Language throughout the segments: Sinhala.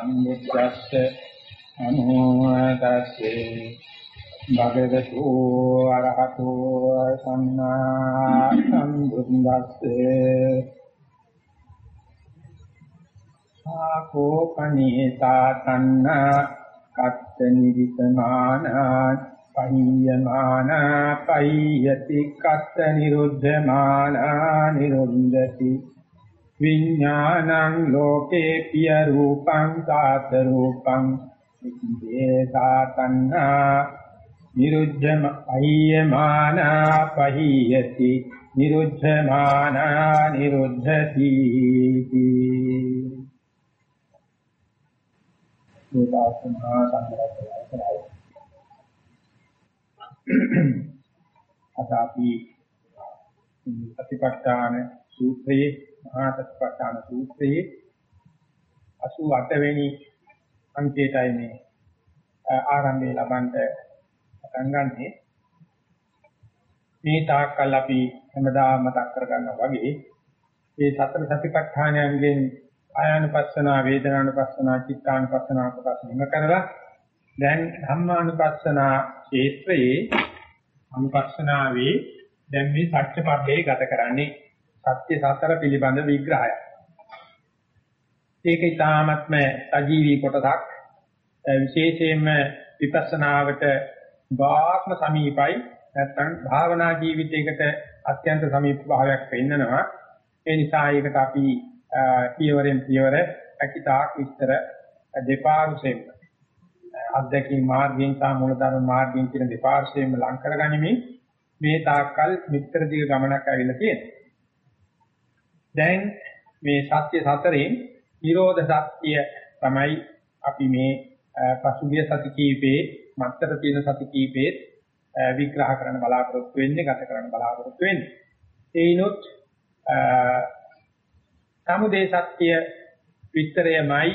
සම්බුද්දස්ස නමෝ තස්සේ භගවතු අරහතෝ සම්මා සම්බුද්දස්සේ ආකෝ පනීතා තන්නා කත්ත නිවිතමානා පහියමානා පහියති කත්ත නිරුද්ධමානා නිරුද්ධති විඥානං ලෝකේ පිය රූපං සාත රූපං ඉතිදේසා තණ්හා නිරුද්ධම අය්‍යමානා පහියති නිරුද්ධමානා නිරුද්ධති සෝදාසනා සංග්‍රහය අදාපි ප්‍රතිපත්තාන සූත්‍රයේ මහා සතිපට්ඨාන සූත්‍රයේ 88 වෙනි අංකයටයි මේ ආරම්භය ලබන්ට පටන් ගන්නෙ. මේ තාක්කල් අපි හැමදාම මතක් කරගන්නවා වගේ මේ සතර සතිපට්ඨානයන්ගෙන් ආයනුපස්සනා වේදනානුපස්සනා චිත්තානුපස්සනා කොටස් නිම කරලා දැන් ධම්මානුපස්සනා ක්ෂේත්‍රයේ අනුපස්සනාවේ දැන් මේ සත්‍ය පබ්බේ ගත කරන්නේ සත්‍ය සතර පිළිබඳ විග්‍රහය. ඒක ඊටාත්ම සජීවී කොටසක් විශේෂයෙන්ම විපස්සනාවට බාක්ම සමීපයි නැත්නම් භාවනා ජීවිතයකට අත්‍යන්ත සමීප භාවයක් පෙන්නනවා. ඒ නිසා ඒකට අපි පියවරෙන් පියවර අකිතාක් විස්තර දෙපාර්ශ්වයෙන් අධ්‍යක්ෂින් මාර්ගයෙන් සහ මූලධර්ම මාර්ගයෙන් කියන දෙපාර්ශ්වයෙන්ම ලං කරගනිමින් මේ තාක්කල් මිත්‍ර දිග ගමනක් ඇවිල්ලා තියෙනවා. දැන් මේ සත්‍ය සතරෙන් නිරෝධ සත්‍ය තමයි අපි මේ පසුගිය සති කීපේ මත්තර තියෙන සති කීපේ විග්‍රහ කරන්න බලාපොරොත්තු වෙන්නේ ගත කරන්න බලාපොරොත්තු වෙන්නේ. ඒනොත් සමුදේ සත්‍ය විස්තරයමයි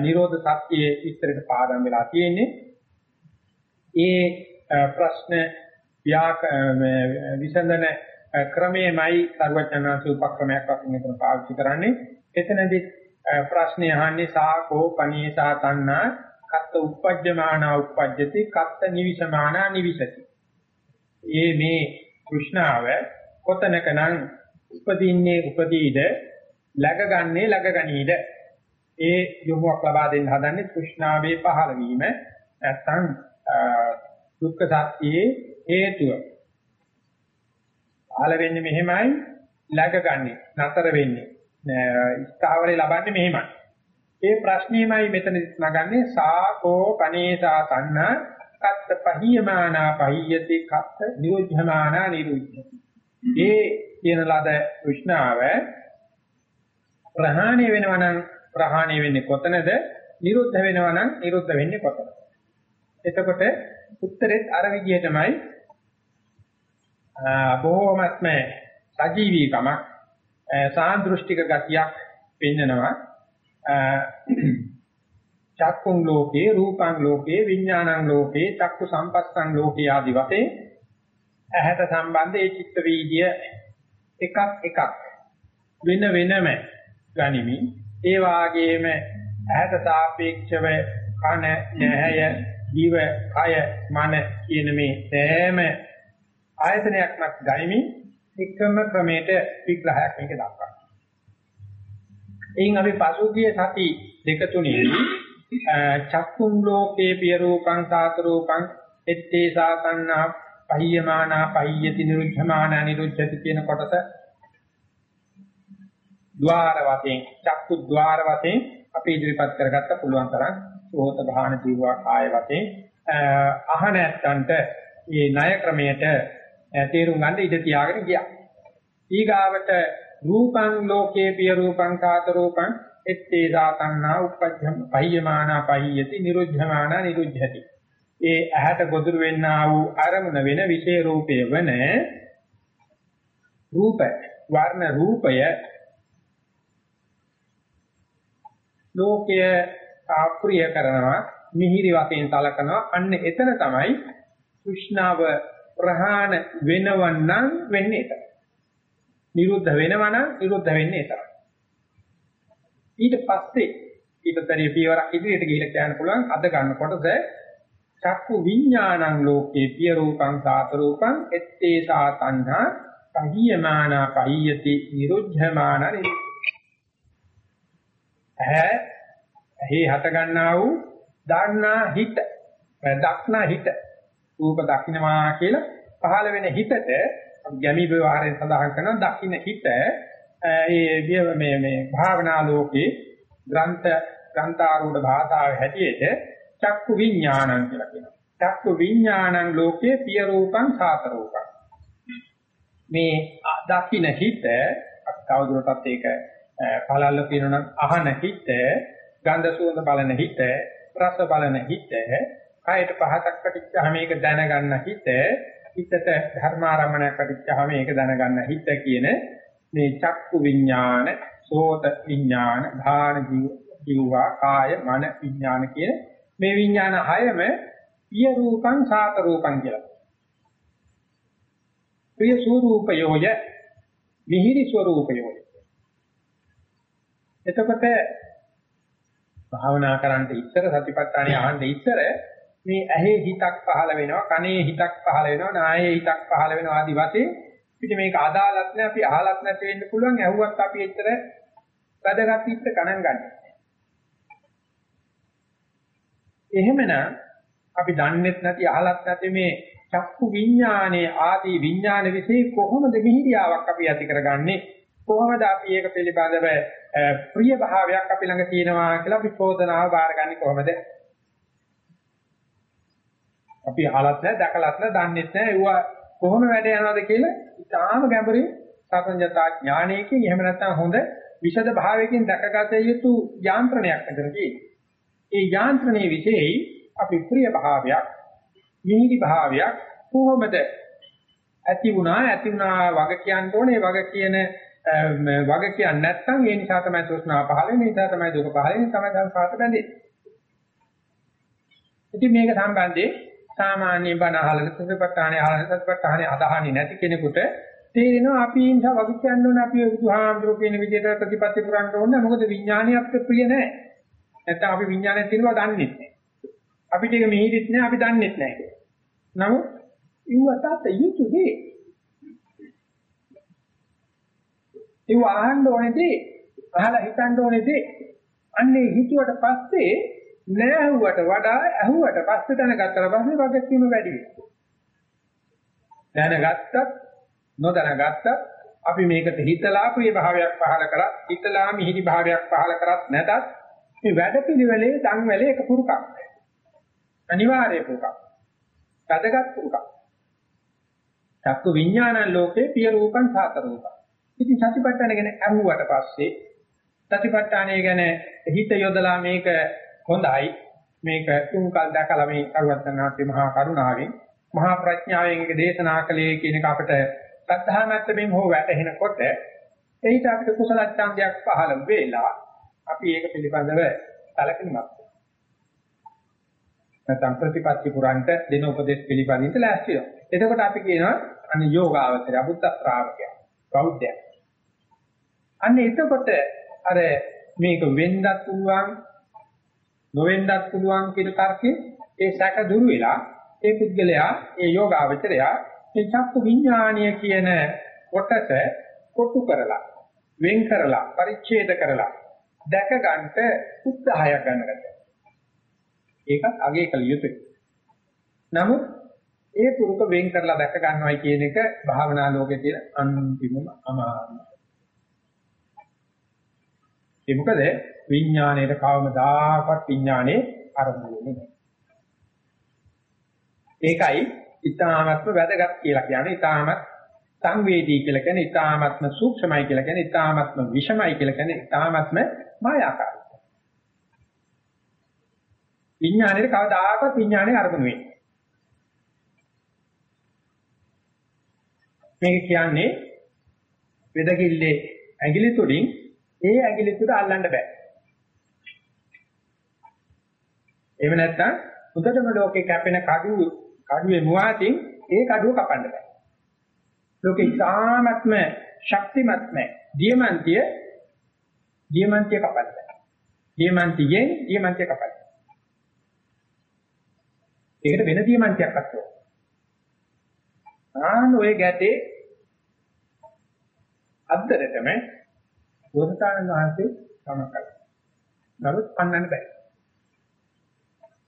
නිරෝධ සත්‍යයේ විස්තරයට පාදම් වෙලා තියෙන්නේ. ඒ ප්‍රශ්න ව්‍යාක විසඳන ක්‍රමයේමයි සර්වඥාන්සේ උපක්‍රමයක් වශයෙන් මෙතන පාවිච්චි කරන්නේ. එතනදී ප්‍රශ්නේ අහන්නේ සාකෝ පනීසා තණ්හා කත්ත උපජ්ජමානා උපජ්ජති කත්ත නිවිසමානා නිවිසති. මේ මේ කෘෂ්ණාව කොතනකනම් උපදීන්නේ උපදීද läගගන්නේ läගගනීද ඒ යොමුවක් ලබා දෙන්න හදන්නේ කෘෂ්ණාවේ පහළ වීම නැත්නම් දුක්ඛ සත්‍යයේ හේතුව පහළ වෙන්නේ මෙහෙමයි läගගන්නේ නතර වෙන්නේ. ස්ථාවරේ ලබන්නේ මෙහෙමයි. ඒ ප්‍රශ්නීයමයි මෙතන නගන්නේ. සාකෝ පනේසා තන්න කත්ත පහියමානා පහියති කත්ත නිරුද්ධමානා නිරුද්ධති. ඒ කියන ලද කෘෂ්ණාව ප්‍රහාණය වෙනවා නම් ප්‍රහාණය වෙන්නේ කොතනද? නිරුද්ධ වෙනවා නම් නිරුද්ධ වෙන්නේ කොතනද? එතකොට උත්තරෙත් අර විදිහටමයි බොහෝමත්ම සජීවීකමක් සාන්දෘෂ්ටික ගතියක් පෙන්නනවා. චක්කුං ලෝකේ රූපං ලෝකේ විඥානං ලෝකේ චක්කු සම්පස්සං ලෝකේ ආදි වශයෙන් ඇහැට සම්බන්ධ ඒ චිත්ත වීදිය එකක් එකක් වෙන වෙනම ගනිමින් ඒ වාගේම ඇහැට සාපේක්ෂව කන නැහැය දිව කය මන කියන මේ සෑම ආයතනයක්මක් ගනිමින් එකම ක්‍රමයට විග්‍රහයක් මේක දක්වනවා. එයින් අපි පසුගිය සති දෙක තුනේදී චක්කුම් ලෝකේ පිය රූපං සාත රූපං එත්තේ සාතන්නා පහියමානා පහියති නිරුද්ධමානා නිරුද්ධති කියන කොටස ద్వාර වශයෙන් චක්කු ద్వාර වශයෙන් අපි ඉදිරිපත් කරගත්ත පුළුවන් තරම් සෝත ගාහන ජීවා කාය වශයෙන් අහන ඇත්තන්ට මේ ණය ක්‍රමයට තේරුම් ගන්න ඉඩ තියාගෙන ගියා. ඊගාවට රූපං ලෝකේ පිය රූපං කාත රූපං එත්තේ දාතන්නා උපජ්ජම් පහියමානා පහියති නිරුද්ධමානා නිරුද්ධති. ඒ ඇහැට ගොදුරු වෙන්නා වූ අරමුණ වෙන විශේෂ රූපය වන රූප වර්ණ රූපය ලෝකය ආප්‍රිය කරනවා මිහිරි වශයෙන් සලකනවා අන්න එතන තමයි කෘෂ්ණාව ප්‍රහාණ වෙනවන්නම් වෙන්නේ ඒක. නිරුද්ධ වෙනවනම් නිරුද්ධ වෙන්නේ ඒක. ඊට පස්සේ ඊටතරී පියවරක් ඉදිරියට ගිහිල්ලා කියන්න පුළුවන් අද ගන්නකොටද චක්කු විඥානං ලෝකේ පිය රූපං සාත රූපං එත්තේ සා තණ්හා පහියමාන පහියති නිරුද්ධමාන ඇහැ ඇහි හට ගන්නා වූ දන්නා හිත දක්නා හිත රූප දකින්නවා කියලා පහළ වෙන හිතට ගැමි විවරයෙන් සඳහන් කරන දකින්න හිත ඒ මේ මේ භාවනා ලෝකේ ග්‍රන්ථ ග්‍රන්ථාරූඪ භාෂාවේ හැටියට චක්කු විඥානං කියලා කියනවා. චක්කු විඥානං ලෝකේ පිය රූපං සාත රූපං. මේ දකින්න හිත කවුරුරටත් ඒක පළල්ල කියනනම් අහන හිත, ගන්ධ සුවඳ බලන හිත, රස බලන හිත, කයට පහතක් කටිච්චාම මේක දැනගන්න හිත, හිතට ධර්මාරම්මණයක් කටිච්චාම මේක දැනගන්න හිත කියන මේ චක්කු විඥාන, සෝත විඥාන, ධාන ජීවා, කාය, මන විඥාන කියන මේ විඥාන හයම පිය රූපං සාත රූපං කියලා. ප්‍රිය ස්වરૂපයෝය මිහිරි ස්වરૂපයෝය. එතකොට භාවනා කරන්න ඉස්සර සතිපට්ඨානිය අහන්න ඉස්සර මේ ඇහි හිතක් පහළ වෙනවා කනේ හිතක් පහළ වෙනවා නායේ හිතක් පහළ වෙනවා ආදි වශයෙන්. පිට මේක අදාළත් නැහැ අපි අහලත් නැති වෙන්න පුළුවන්. ඇහුවත් අපි එච්චර වැඩගත් ඉස්ස ගණන් ගන්න. එහෙමනම් අපි දන්නේත් නැති අහලත් නැති මේ චක්කු විඥානයේ ආදී විඥාන વિશે කොහොමද මිහිරියාවක් අපි ඇති කරගන්නේ? කොහොමද අපි ඒක පිළිබඳව ප්‍රිය භාවයක් අපි ළඟ තියෙනවා කියලා අපි චෝදනාව බාරගන්නේ කොහොමද? අපි අහලත් නැහැ දැකලත් නැහැ දන්නෙත් නැහැ ඒවා කොහොම වැඩ යනවද කියලා ඉතාම ගැඹුරින් සත්‍යඥතා ඥානයකින් එහෙම නැත්නම් හොඳ විෂද භාවයකින් දැකගත යුතු යාන්ත්‍රණයක් මෙතන තියෙනවා. ඒ යාන්ත්‍රණයේ විශේෂයි අපි ප්‍රිය භාවයක්, මිහිරි භාවයක් කොහොමද ඇති වුණා ඇති වුණා වග කියන්න ඕනේ වග කියන වග කියන්නේ නැත්නම් ඒ නිසා තමයි තෘෂ්ණාව පහළ වෙන්නේ, ඒ නිසා තමයි දුක පහළ වෙන්නේ, තමයි සංසාරට බැඳෙන්නේ. ඉතින් මේක සම්බන්ධයෙන් සාමාන්‍ය බණ අහලා සතිපට්ඨානේ අහලා සතිපට්ඨානේ අදහන්නේ නැති කෙනෙකුට තේරෙනවා අපි ඒ නිසා වග කියන්න ඕනේ අපි බුදුහාමුදුරුවෝ කියන විදිහට ප්‍රතිපත්ති පුරන්න ඕනේ මොකද විඥානිය අපිට ප්‍රිය නැහැ. නැත්නම් අපි විඥානයක් තියෙනවා දන්නේ නැහැ. අපිට ඒක මෙහිදිත් නැහැ අපි දන්නේත් නැහැ. නමුත් ඉවතත් යුතුයදී ඒව අහන්න ඕනේදී අහලා හිතන්න ඕනේදී අන්නේ හිතුවට පස්සේ නෑහුවට වඩා ඇහුවට පස්සේ දැනගත්තට පස්සේ වගකීම වැඩි වෙනවා. දැනගත්තත් නොදැනගත්තත් අපි මේකට හිතලා ප්‍රිය භාවයක් පහල කරත් හිතලා මිහිරි භාවයක් පහල කරත් නැතත් මේ වැඩපිළිවෙලේ සංවැලේ එක පුරුකක්. අනිවාර්ය පුරුකක්. වැදගත් පුරුකක්. චක්කු විඥානං ලෝකේ පිය රූපං සාත රූපං. ඉතින් සතිපට්ඨාන ගැන අහුවට පස්සේ සතිපට්ඨානය ගැන හිත යොදලා මේක හොඳයි මේක තුන්කල් දැකලා මේ කරුවත්තනාගේ මහා කරුණාවෙන් මහා ප්‍රඥාවෙන් එක දේශනා කළේ කියන එක අපිට සද්ධාමත්වයෙන් හෝ වැටහෙනකොට එහිට අපිට කුසල ඡන්දයක් පහළ වෙලා අපි ඒක පිළිබඳව සැලකිලිමත් නැත්නම් ප්‍රතිපත්ති පුරන්ට දෙන උපදේශ පිළිපදින්න ලෑස්ති වෙනවා. එතකොට අපි කියනවා අන්න යෝගාවචරය බුද්ධ ශ්‍රාවකයා බෞද්ධයා. අන්න එතකොට අර මේක වෙන්නත් පුළුවන් නොවෙන්නත් පුළුවන් කියන තර්කේ ඒ සැක දුරු වෙලා ඒ පුද්ගලයා ඒ යෝගාවචරයා මේ චක්කු විඥානීය කියන කොටස කොටු කරලා වෙන් කරලා පරිච්ඡේද කරලා දැක ගන්නට උත්සාහයක් ගන්නකට ඒකත් අගේ කළ යුතුයි. නමුත් ඒ පුරුක වෙන් කරලා දැක ගන්නවයි කියන එක භාවනා ලෝකයේ තියෙන අන්තිමම අමාරුයි. ඒ මොකද? විඥාණයට කවමදාකවත් විඥානේ අරමුණු වෙන්නේ ඒකයි ඊ타මත්ම වැදගත් කියලා කියන්නේ. ඊ타මත් සංවේදී කියලා කියන්නේ ඊ타මත්ම සූක්ෂමයි කියලා කියන්නේ ඊ타මත්ම විෂමයි කියලා කියන්නේ ඊ타මත්ම මායාකාරයි විඥාණයට කවදාකවත් විඥානේ අරමුණු වෙන්නේ මේක කියන්නේ වෙදකිල්ලේ ඇඟිලි තුලින් ඒ ඇඟිලි තුඩ අල්ලන්න බෑ. එහෙම නැත්නම් උදටම ලෝකේ කැපෙන කඩුව කඩුවේ මුවාතින් ඒ කඩුව කපන්න බෑ. ලෝකේ ඉතාමත්ම ශක්තිමත්ම දියමන්තිය දියමන්තිය කපන්න බෑ. දියමන්තියෙන් දියමන්තිය කපයි. ඒකට වෙන දියමන්තියක් අත්වෝ. ආන ඔය ගැටේ අද්දරටම බුදුසාරණ වහන්සේ සමකල. නමුත් පන්නන්න බෑ.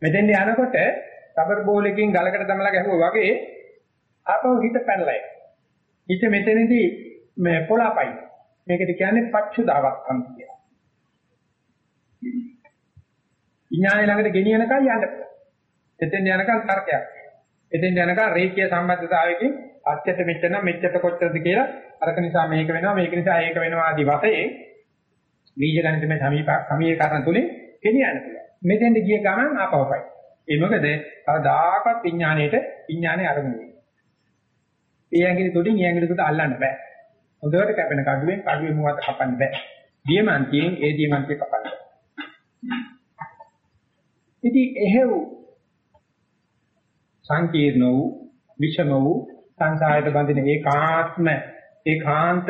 මෙතෙන් යනකොට රබර් බෝලකින් ගලකට දමලා ගැහුවා වගේ ආපහු හිත පැනලා හිත මෙතනදී මේ පොළාපයි. මේකට කියන්නේ පච්චුදාවක්කම් කියලා. විඥානය ළඟට ගෙනියනකම් යන්න පුළුවන්. එතෙන් යනකම් තර්කයක්. එතෙන් යනකම් රේඛීය සම්බන්ධතාවයකින් අච්චට මෙච්චර මෙච්චර කොච්චරද කියලා අරක නිසා මේක වෙනවා මේක නිසා ඒක වෙනවා ආදී වශයෙන් බීජ ගණිතමය සමීප සමීකරණ තුලින් ගෙනියන්න පුළුවන්. මෙතෙන්ද ගිය ගමන් ආපහුයි. ඒ මොකද කවදාකවත් විඥාණයට විඥානේ අරමුණු වෙන්නේ. ඒ ඇඟිලි තුඩින් ඒ ඇඟිලි තුඩ අල්ලන්න බෑ. හොඳට කැපෙන කඩුවෙන් කඩුවේ මුවත් කපන්න බෑ. දියමන්තියෙන් ඒ දියමන්තිය කපන්න. ඉතින් එහෙව් සංකීර්ණ වූ විෂම වූ සංසාරයට බඳින ඒකාත්ම ඒකාන්ත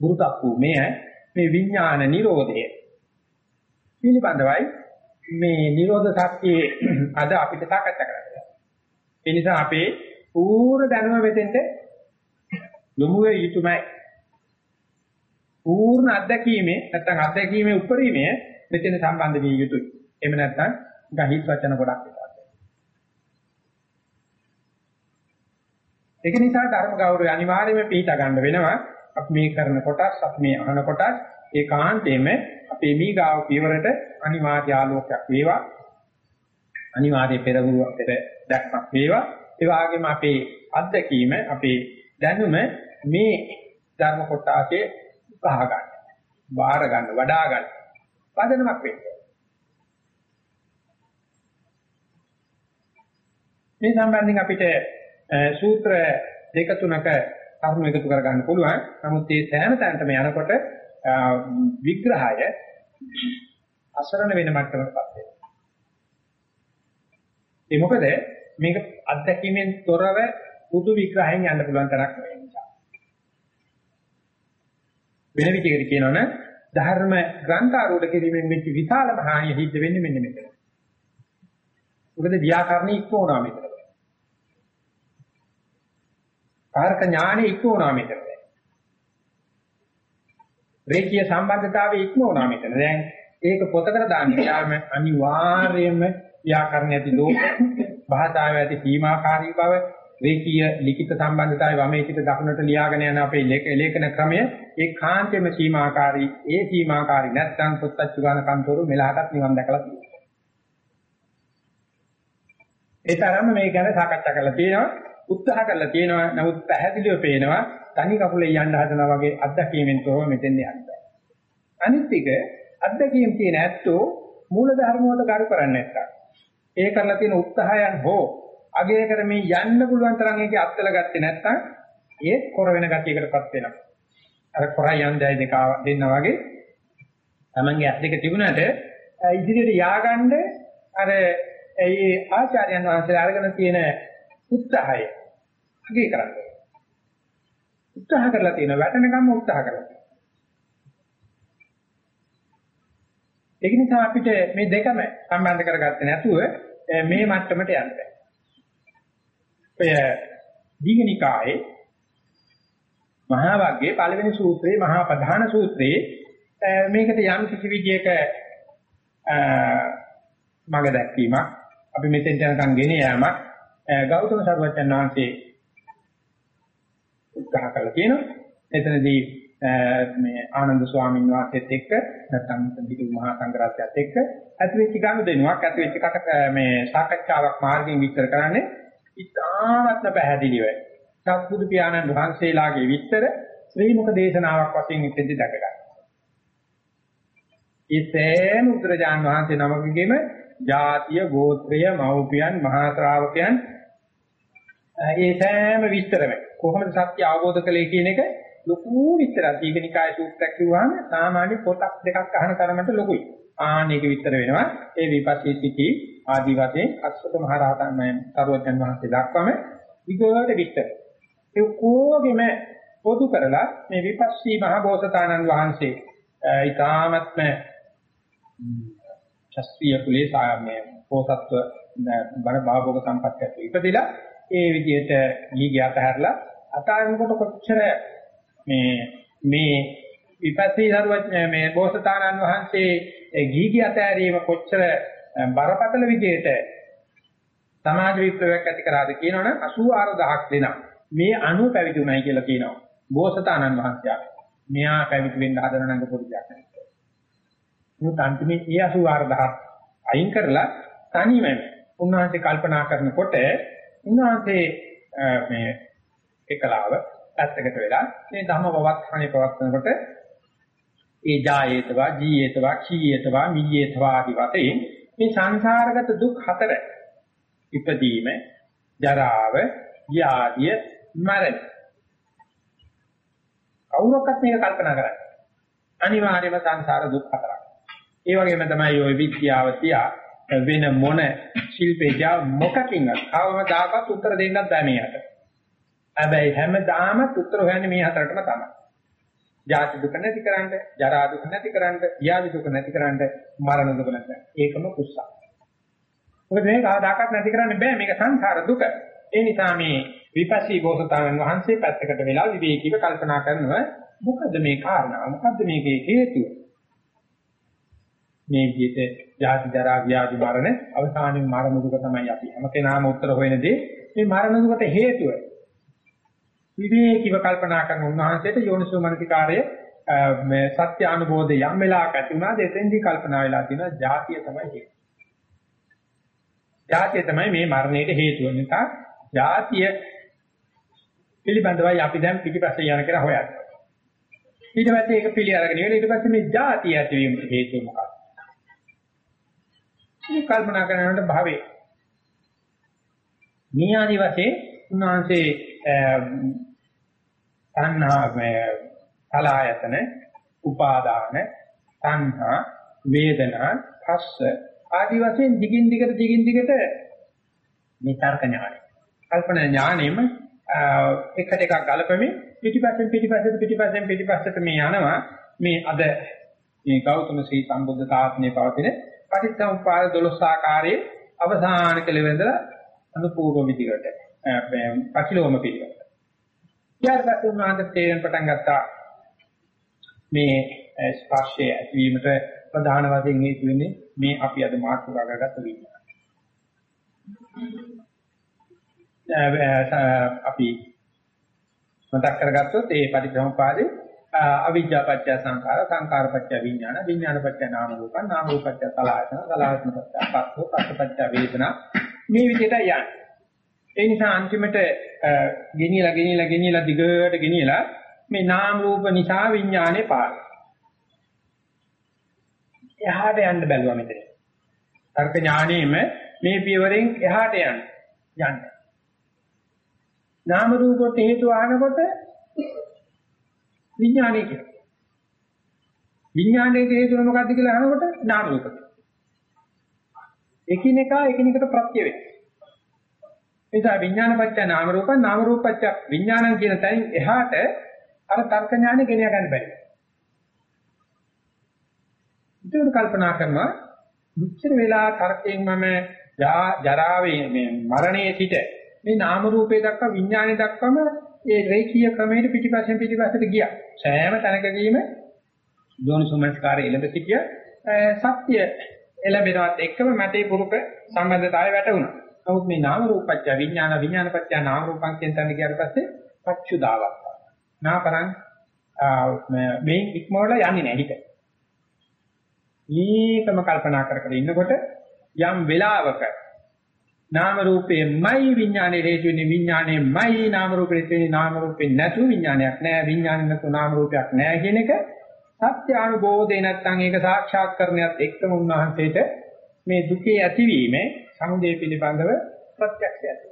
ගුරුතක් වූ මේ මේ විඥාන නිරෝධය පිළිබඳවයි මේ නිරෝධ සත්‍යයේ අද අපිට සාකච්ඡා කරන්න. ඒ නිසා අපේ පූර්ණ දැනුම මෙතෙන්ට යොමු වෙ යුතුමයි. පූර්ණ අත්දැකීමේ නැත්නම් අත්දැකීමේ උපරිමය මෙතන සම්බන්ධ විය යුතුයි. එහෙම නැත්නම් ගහිත් වචන ගොඩක් විතරයි. ඒක නිසා ධර්ම ගෞරවය අනිවාර්යයෙන්ම පිළිපද ගන්න වෙනවා. අපි මේ කරන කොටස් අපි මේ අහන කොටස් ඒකාන්තයෙන්ම අපේ මේ ගාව පියවරට අනිවාර්ය ආලෝකයක් වේවා. අනිවාර්ය පෙරහුරු අපිට දැක්මක් වේවා. ඒ වගේම අපේ අත්දැකීම අපේ දැනුම මේ ධර්ම කොටාසේ උකහා ගන්න. බාර ගන්න, වඩා ගන්න. පදනමක් වෙන්නේ. මේ සම්බන්ධයෙන් අපිට සූත්‍ර දෙක තුනක කරුණු එකතු කර ගන්න පුළුවන්. නමුත් මේ සෑම තැනටම යනකොට විග්‍රහය අසරණ වෙන මට්ටමකටපත් වෙනවා. ඒ මොකද මේක අත්දැකීමෙන් තොරව පුදු විග්‍රහයෙන් යන්න පුළුවන් තරක් වෙන නිසා. වෙන විදිහකට කියනවනම් ධර්ම ග්‍රන්ථාරූඪ කිරීමෙන් වෙච්ච විශාල මහානිය හිද්ද වෙන්නේ මෙන්න මෙතන. මොකද ව්‍යාකරණ ඉක්මවනවා මෙතන. කාර්ක ඥානෙ ඉක්මවනවා මෙතන. රේඛීය සම්බන්ධතාවය ඉක්මවනවා මෙතන. දැන් ඒක පොතකට දාන්න යාම අනිවාර්යයෙන්ම ව්‍යාකරණ ඇති ලෝක භාෂාව ඇති සීමාකාරී බව රේඛීය ලිඛිත සම්බන්ධතාවය වමේ සිට දකුණට ලියාගෙන යන අපේ ලේඛන ක්‍රමය ඒකාන්තයෙන්ම සීමාකාරී ඒ සීමාකාරී නැත්නම් පුත්තච්චුගාන කන්තරු මෙලහටත් නිවන් දැකලා තියෙනවා. ඒ තරම්ම මේ ගැන සාකච්ඡා කරලා තියෙනවා උත්සාහ කරලා තියෙනවා නමුත් පැහැදිලිව පේනවා තනි කකුලේ යන්න හදනවා වගේ අත්දැකීමෙන් තොරව මෙතෙන් යන්න බෑ. අනිත් එක අත්දැකීම් තියෙන ඇත්තෝ මූල ධර්ම වලට කරු කරන්නේ නැත්තම්. ඒ කරලා තියෙන උත්සාහයන් හෝ අගය කරමින් යන්න පුළුවන් තරම් ඒකේ අත්දල ගත්තේ නැත්තම් ඒ කොර වෙන ගතියකටපත් වෙනවා. අර කොරයි යන්දයි දෙක දෙන්නා වගේ තමන්ගේ ඇස් දෙක තිබුණාට ඉදිරියට ය아가න්න අර ඒ ආචාර්යයන් වහන්සේලා අරගෙන තියෙන උත්සාහය අගය කරන්නේ. උත්සාහ කරලා තියෙනවා වැටෙනකම් උත්සාහ කරලා තියෙනවා. ඒක නිසා අපිට මේ දෙකම සම්බන්ධ කරගත්තේ නැතුව මේ මට්ටමට යන්න බෑ. ඔය දීඝනිකායේ මහා වග්ගයේ පළවෙනි සූත්‍රයේ මහා ප්‍රධාන සූත්‍රයේ මේකට යම් කිසි විදියක මඟ දැක්වීමක් අපි මෙතෙන් යනකම් ගෙන යාමක් ගෞතම සර්වජන් වහන්සේ උත්සාහ කළා කියනවා. එතනදී මේ ආනන්ද ස්වාමීන් වහන්සේත් එක්ක නැත්නම් පිටු මහා සංඝරත්නයත් එක්ක ඇතිවෙච්ච ගනුදෙනුවක් ඇතිවෙච්ච කට මේ සාකච්ඡාවක් මාර්ගයෙන් විස්තර කරන්නේ ඉතාමත්ම පැහැදිලිව. සත්බුදු පියාණන් වහන්සේලාගේ විස්තර ශ්‍රී මුඛ දේශනාවක් වශයෙන් ඉතින්දි දැක ගන්න. ඒ සෑම උද්දරජාන් වහන්සේ නමකගේම ජාතිය, ගෝත්‍රය, මව්පියන්, මහා ශ්‍රාවකයන් ඒ සෑම විස්තරම කොහොමද සත්‍ය අවබෝධ කළේ කියන එක ලොකු විස්තරයක්. දීඝනිකාය සූත්‍රයක් කිව්වහම සාමාන්‍ය පොතක් දෙකක් අහන තරමට ලොකුයි. ආනේක විස්තර වෙනවා. ඒ විපස්සී සිටි ආදි වශයෙන් අස්සත මහ රහතන් මේ සරුවචන් වහන්සේ දක්වම විගෝධ විස්තර. ඒ කෝගෙම පොදු කරලා මේ විපස්සී මහ බෝසතාණන් වහන්සේ ඊ타මත්ම ශාස්ත්‍රීය කුලේ සාමයේ පොසත්ව බර භාවෝග සම්පත්තියට ඉපදිලා ඒ විදිහට ගීගය අතහැරලා අතාරිනකොට කොච්චර මේ මේ විපස්සී ධර්මඥ මේ බෝසතාණන් වහන්සේ ගීගය අතහැරීම කොච්චර බරපතල විදිහට සමාජ විප්ලවයක් ඇති කරාද කියනවනම් 84000ක් දෙනා මේ අනු පැවිදි උනායි කියලා කියනවා බෝසතාණන් වහන්සේ. මෙයා පැවිදි වෙන්න හදන නම් පොඩි දෙයක් නෙවෙයි. මුත් අන්තිමේ ඒ 84000 අයින් කරලා තනියම උන්වහන්සේ කල්පනා කරනකොට උන්වහන්සේ මේ එකලාව පැත්තකට වෙලා මේ ධම්ම පවත්හානේ පවත්නකොට ඒ ජායේතවා ජීයේතවා කීයේතවා මියේතවා ආදි වශයෙන් මේ සංසාරගත දුක් හතර ඉපදීම ජරාව ව්‍යාධිය මරණ. කවුරක්වත් මේක කල්පනා කරන්නේ අනිවාර්යයෙන්ම සංසාර දුක් හතරක්. ඒ වගේම තමයි ওই විද්‍යාව තියා වෙන මොන ශිල්පේජා මොකකින්වත් කවමදාකවත් උත්තර දෙන්නත් බෑ මේකට. හැබැයි හැමදාම උත්තර හොයන්නේ මේ හතරටම තමයි. ජාති දුක නැතිකරන්න, ජරා දුක නැතිකරන්න, ව්‍යාධි දුක නැතිකරන්න, මරණ දුක නැතිකරන්න. ඒකම කුස්සා. මොකද මේක ආදාකත් නැති කරන්න බෑ මේක සංසාර දුක. ඒ නිසා මේ විපස්සී බෝසතාණන් වහන්සේ පැත්තකට වෙලා විවේකීව කල්පනා කරනවා මොකද මේ කාරණා මොකද්ද මේකේ හේතුව? මේ විදිහට ජාති ජරා ව්‍යාධි මරණ අවසානයේ මරණ දුක තමයි අපි හැම කෙනාම උත්තර හොයනදී මේ මරණ දුකට හේතුව විවේකීව කල්පනා කරන උන්වහන්සේට යෝනිසෝ මනසිකාරය මේ සත්‍ය අනුබෝධය යම් වෙලාවක ඇති වුණා දෙතෙන්දී කල්පනා වෙලා තියෙනවා ජාතිය තමයි හේතුව. ජාතිය තමයි මේ මරණයට හේතුව නිසා ජාතිය පිළිබඳවයි අපි දැන් පිටිපස්සේ යන කියලා හොයන්නේ. ඊට පස්සේ ඒක පිළි අරගෙන ඉවර ඊට පස්සේ මේ ජාතිය ඇතිවීමට හේතුව මොකක්ද? මේ කල්පනා කරනකොට භවයේ. මේ ආදි වශයෙන් උන්වහන්සේ තණ්හා කලායතන උපාදාන තණ්හා වේදනා පස්ස ආදි වශයෙන් දිගින් දිගට දිගින් දිගට මේ තර්ක ඥානය. කල්පනා ඥානෙම එකට එකක් ගලපමින් පිටිපස්සෙන් පිටිපස්සට පිටිපස්සෙන් පිටිපස්සට මේ යනවා. මේ අද මේ ගෞතම ශ්‍රී සම්බුද්ධ තාත්මයේ පවතින පටිච්චසමුප්පාද 12 ආකාරයේ අවසාන කෙලෙවඳලා අනුපූර්ව විදිහට පකිලෝම පිළිවෙල. ඊට පස්සේ උන්වහන්සේ තේරෙන පටන් ගත්තා මේ ස්පර්ශය ඇතිවීමට ප්‍රධාන වශයෙන් හේතු වෙන්නේ මේ අපි අද මාතෘකා කරගත්ත විඥානය. අපි මතක් කරගත්තොත් ඒ පටිච්චසමුපාදේ අවිජ්ජා පත්‍ය සංඛාර සංඛාර පත්‍ය විඥාන විඥාන පත්‍ය නාම රූප නාම රූප පත්‍ය සලආයතන සලආයතන පත්‍ය පස්සෝ පස්ස පත්‍ය වේදනා. මේ විදිහට යන්නේ. ඒ නිසා අන්තිමට ගෙනියලා ගෙනියලා ගෙනියලා දිගට ගෙනියලා මේ නාම රූප නිසා විඥානේ පාර එහාට යන්න බැලුවා මෙතන. තර්ක ඥානෙම මේ පියවරෙන් එහාට යන්න. යන්න. නාම රූපות හේතු ආනකොට විඥානය කියලා. විඥානයේ හේතුව මොකද්ද කියලා අහනකොට නාම රූප. එකිනෙකා එකිනෙකට ප්‍රත්‍ය වෙනවා. එනිසා විඥානපච්ච නාම රූප නාම රූපච්ච විඥානං කියන තැනින් එහාට අර තර්ක ඥානෙ ගෙන ගන්න බැහැ. ඒක කල්පනා කරනවා මුච්චර වෙලා තර්කයෙන් මම ජරාවේ මේ මරණයේ සිට මේ නාම රූපේ දක්වා විඥානේ දක්වාම ඒ රේඛීය ක්‍රමයට පිටිපස්සෙන් පිටිපස්සට ගියා. සෑම තැනකදීම යෝනිසෝමනස්කාරය එළඹ සිටිය සත්‍ය එළඹෙනවත් එක්කම මතේ පුරුක සම්බන්ධතාවය වැටුණා. නමුත් මේ නාම රූපච්ඡ විඥාන විඥානපච්ඡ නාම රූපං කියන තැන ගියාට පස්සේ පච්චුදාවක්. නාපරං මේ ඉක්මවල යන්නේ නැහැ හිත. මේකම කල්පනා කර කර ඉන්නකොට යම් වෙලාවක නාම රූපේමයි විඥානේ හේතු වෙන්නේ විඥානේමයි නාම රූපේ වෙන්නේ නාම රූපේ නැතු විඥානයක් නෑ. විඥානේ නැතු නාම රූපයක් නෑ කියන එක සත්‍ය අනුබෝධේ නැත්නම් ඒක සාක්ෂාත් කරණයත් එක්කම උන්වහන්සේට මේ දුකේ ඇතිවීම සමුදය පිළිබඳව ප්‍රත්‍යක්ෂය ඇති.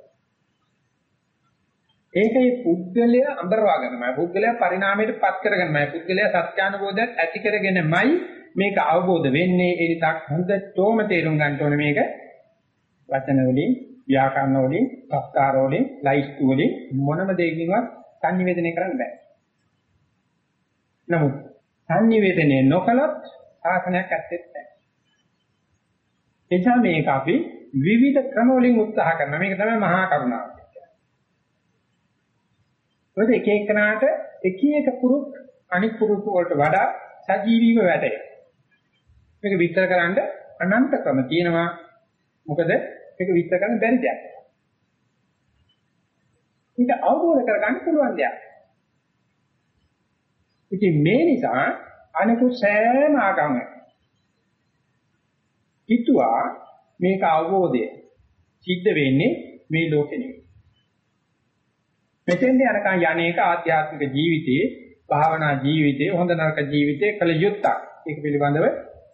ඒකේ පුද්ගලයා අඳුරවාගෙනමයි පුද්ගලයා පරිණාමයට පත් කරගෙනමයි පුද්ගලයා සත්‍යානුබෝධයක් ඇති කරගෙනමයි මේක අවබෝධ වෙන්නේ. ඒ නිසා හොඳටම තේරුම් ගන්න ඕනේ මේක. වචන වලින් ව්‍යාකරණ වලින් ප්‍රස්තාර වලින් ලයිස්තු වලින් මොනම දෙයකින්වත් සංනිවේදනය කරන්න බෑ. නමුත් සංනිවේදනය නොකළොත් ආසනයක් ඇත්තේ නැහැ. එනිසා මේක අපි විවිධ ක්‍රම වලින් උත්සාහ කරනවා. මේක තමයි මහා කරුණාව. මොකද එක එකනාට එක එක පුරුක් අනිත් පුරුක් වලට වඩා සජීවීව වැඩේ. මේක විස්තර කරන්න අනන්ත ක්‍රම තියෙනවා. මොකද මේක විස්තර කරන්න බැරි දෙයක්. මේක අවබෝධ කරගන්න පුළුවන් දෙයක්. ඉතින් මේ නිසා අනිකුත් සෑම ආගමක් හිතුවා මේක අවබෝධය සිද්ධ වෙන්නේ මේ ලෝකෙ නෙවෙයි. මෙතෙන්ද යනකම් යන්නේක ආධ්‍යාත්මික ජීවිතයේ භාවනා ජීවිතයේ හොඳ නරක ජීවිතයේ කල යුත්තක්. ඒක පිළිබඳව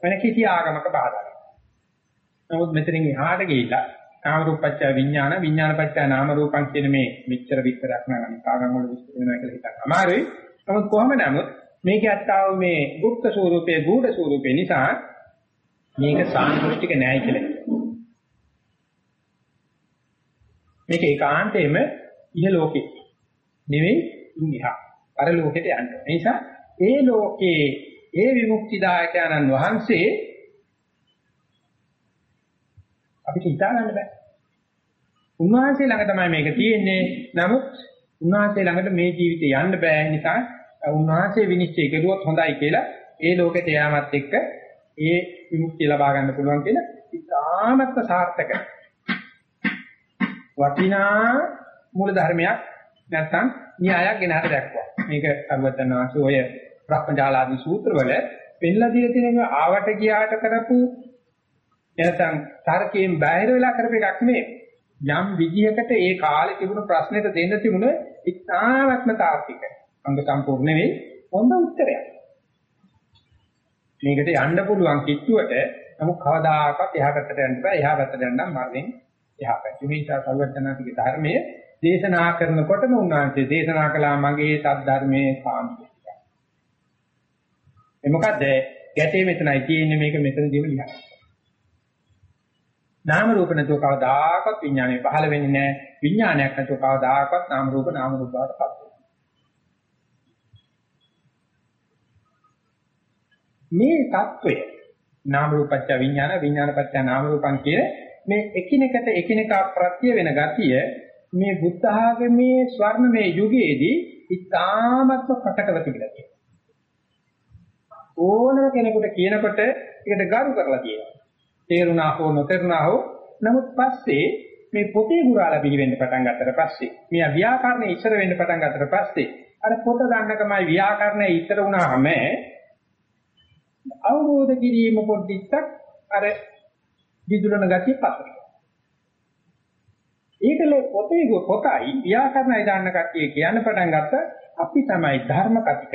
වෙන කිසි ආගමක බාධාවක්. නමුත් මෙතනින් එහාට ගිහිල්ලා නාම රූපච්ඡ විඥාන විඥානපච්ඡ නාම රූපං කියන මේ මෙච්චර විස්තරයක් නෑ ආගම වල විස්තර වෙනවා කියලා හිතන්න අමාරුයි. නමුත් කොහොම නමුත් මේක ඇත්තව මේ গুপ্ত ස්වරූපයේ ගුඪ ස්වරූපේ නිසා මේක සාන්දෘෂ්ටික නෑයි කියලා. මේක ඒකාන්තයෙන්ම ඉහ ලෝකේ නෙවෙයි ඉන්දිහා. අර ලෝකෙට යන්න. ඒ නිසා ඒ ලෝකේ ඒ විමුක්තිදායකයන්න් වහන්සේ අපිට හිතා ගන්න බෑ. උන්වහන්සේ ළඟ තමයි මේක තියෙන්නේ. නමුත් උන්වහන්සේ ළඟට මේ ජීවිතේ යන්න බෑ නිසා උන්වහන්සේ විනිශ්චය කරුවොත් හොඳයි කියලා ඒ ලෝකෙට යාමත් එක්ක ඒ විමුක්තිය ලබා ගන්න පුළුවන් කියලා ඉතාමත්ම සාර්ථක වටිනා මූල ධර්මයක් නැත්නම් න්‍යායක් ගෙනහට දැක්වුවා. මේක අරවතනාසු ඔය බ්‍රහ්මජාලාදී සූත්‍රවල පෙන්ලා දීලා තියෙන ආවට ගියාට කරපු නැත්නම් තර්කයෙන් බාහිර වෙලා කරපු එකක් නෙවෙයි. යම් විදිහකට ඒ කාලේ තිබුණු ප්‍රශ්නෙට දෙන්න තිබුණ ඉතාමත්ම තාර්කික. අංග සම්පූර්ණ නෙවෙයි හොඳ උත්තරයක්. මේකට යන්න පුළුවන් කිට්ටුවට නමුත් කවදාකවත් එහා පැත්තට යන්න බෑ. එහා පැත්තට යන්න නම් මරණයෙන් එහා පැත්ත. මේ නිසා සර්වඥාතික ධර්මයේ දේශනා කරනකොටම උන්වහන්සේ දේශනා කළා මගේ සද්ධර්මයේ සාන්තිය. ඒ මොකද ගැටේ මෙතනයි තියෙන්නේ මේක මෙතනදීම ලියන්න. නාම රූප නැතුව කවදාකවත් විඥානය පහළ වෙන්නේ නැහැ. විඥානයක් නැතුව කවදාකවත් නාම රූප නාම රූප බවට පත් වෙන්නේ මේ தত্ত্বය නාම රූපච්ච විඥාන විඥානපච්ච නාම රූපං කිය මේ එකිනෙකට එකිනෙකා ප්‍රත්‍ය වෙන ගතිය මේ බුද්ධ ආගමේ ස්වර්ණමය යුගයේදී ඉතාමත්ම ප්‍රකටව තිබිලා තියෙනවා. ඕනම කෙනෙකුට කියනකොට ඒකට ගරු කරලා තියෙනවා. තේරුණා හෝ නොතේරුණා හෝ නමුත් පස්සේ මේ පොතේ ගුරාලා පිළිවෙන්න පටන් ගත්තට පස්සේ මේ ව්‍යාකරණය ඉස්සර වෙන්න පටන් ගත්තට පස්සේ අර පොත ගන්නකමයි ව්‍යාකරණය ඉස්සර වුණාම අවබෝධ කිරීම පොඩ්ඩක් අර විදුලන ගතිය පස්සට. ඒකල පොතේ පොතයි ව්‍යාකරණයි දාන්න කට්ටිය කියන්න පටන් ගත්ත අපි තමයි ධර්ම කතික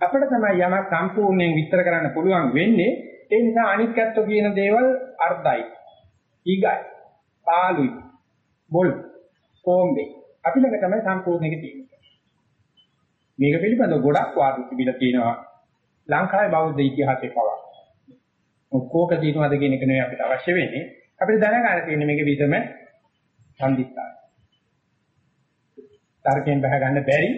අපිට තමයි යමක් සම්පූර්ණයෙන් විස්තර කරන්න පුළුවන් වෙන්නේ ඒ නිසා අනිත්‍යත්ව කියන දේවල් අර්ධයි. ඊගයි. පාළුයි. බොල් කොම්බේ. අපි ළඟ තමයි සම්පූර්ණ එක තියෙන්නේ. මේක පිළිබඳව ගොඩක් වාද තිබිලා තියෙනවා. ලංකාවේ බෞද්ධ ඉතිහාසයේ පවා. ඔක්කොක දිනවද කියන එක නෙවෙයි අපිට අවශ්‍ය වෙන්නේ. අපිට දැනගන්න තියෙන්නේ මේක විසම සම්දිස්ථාන තර්කයෙන් බහ ගන්න බැරි.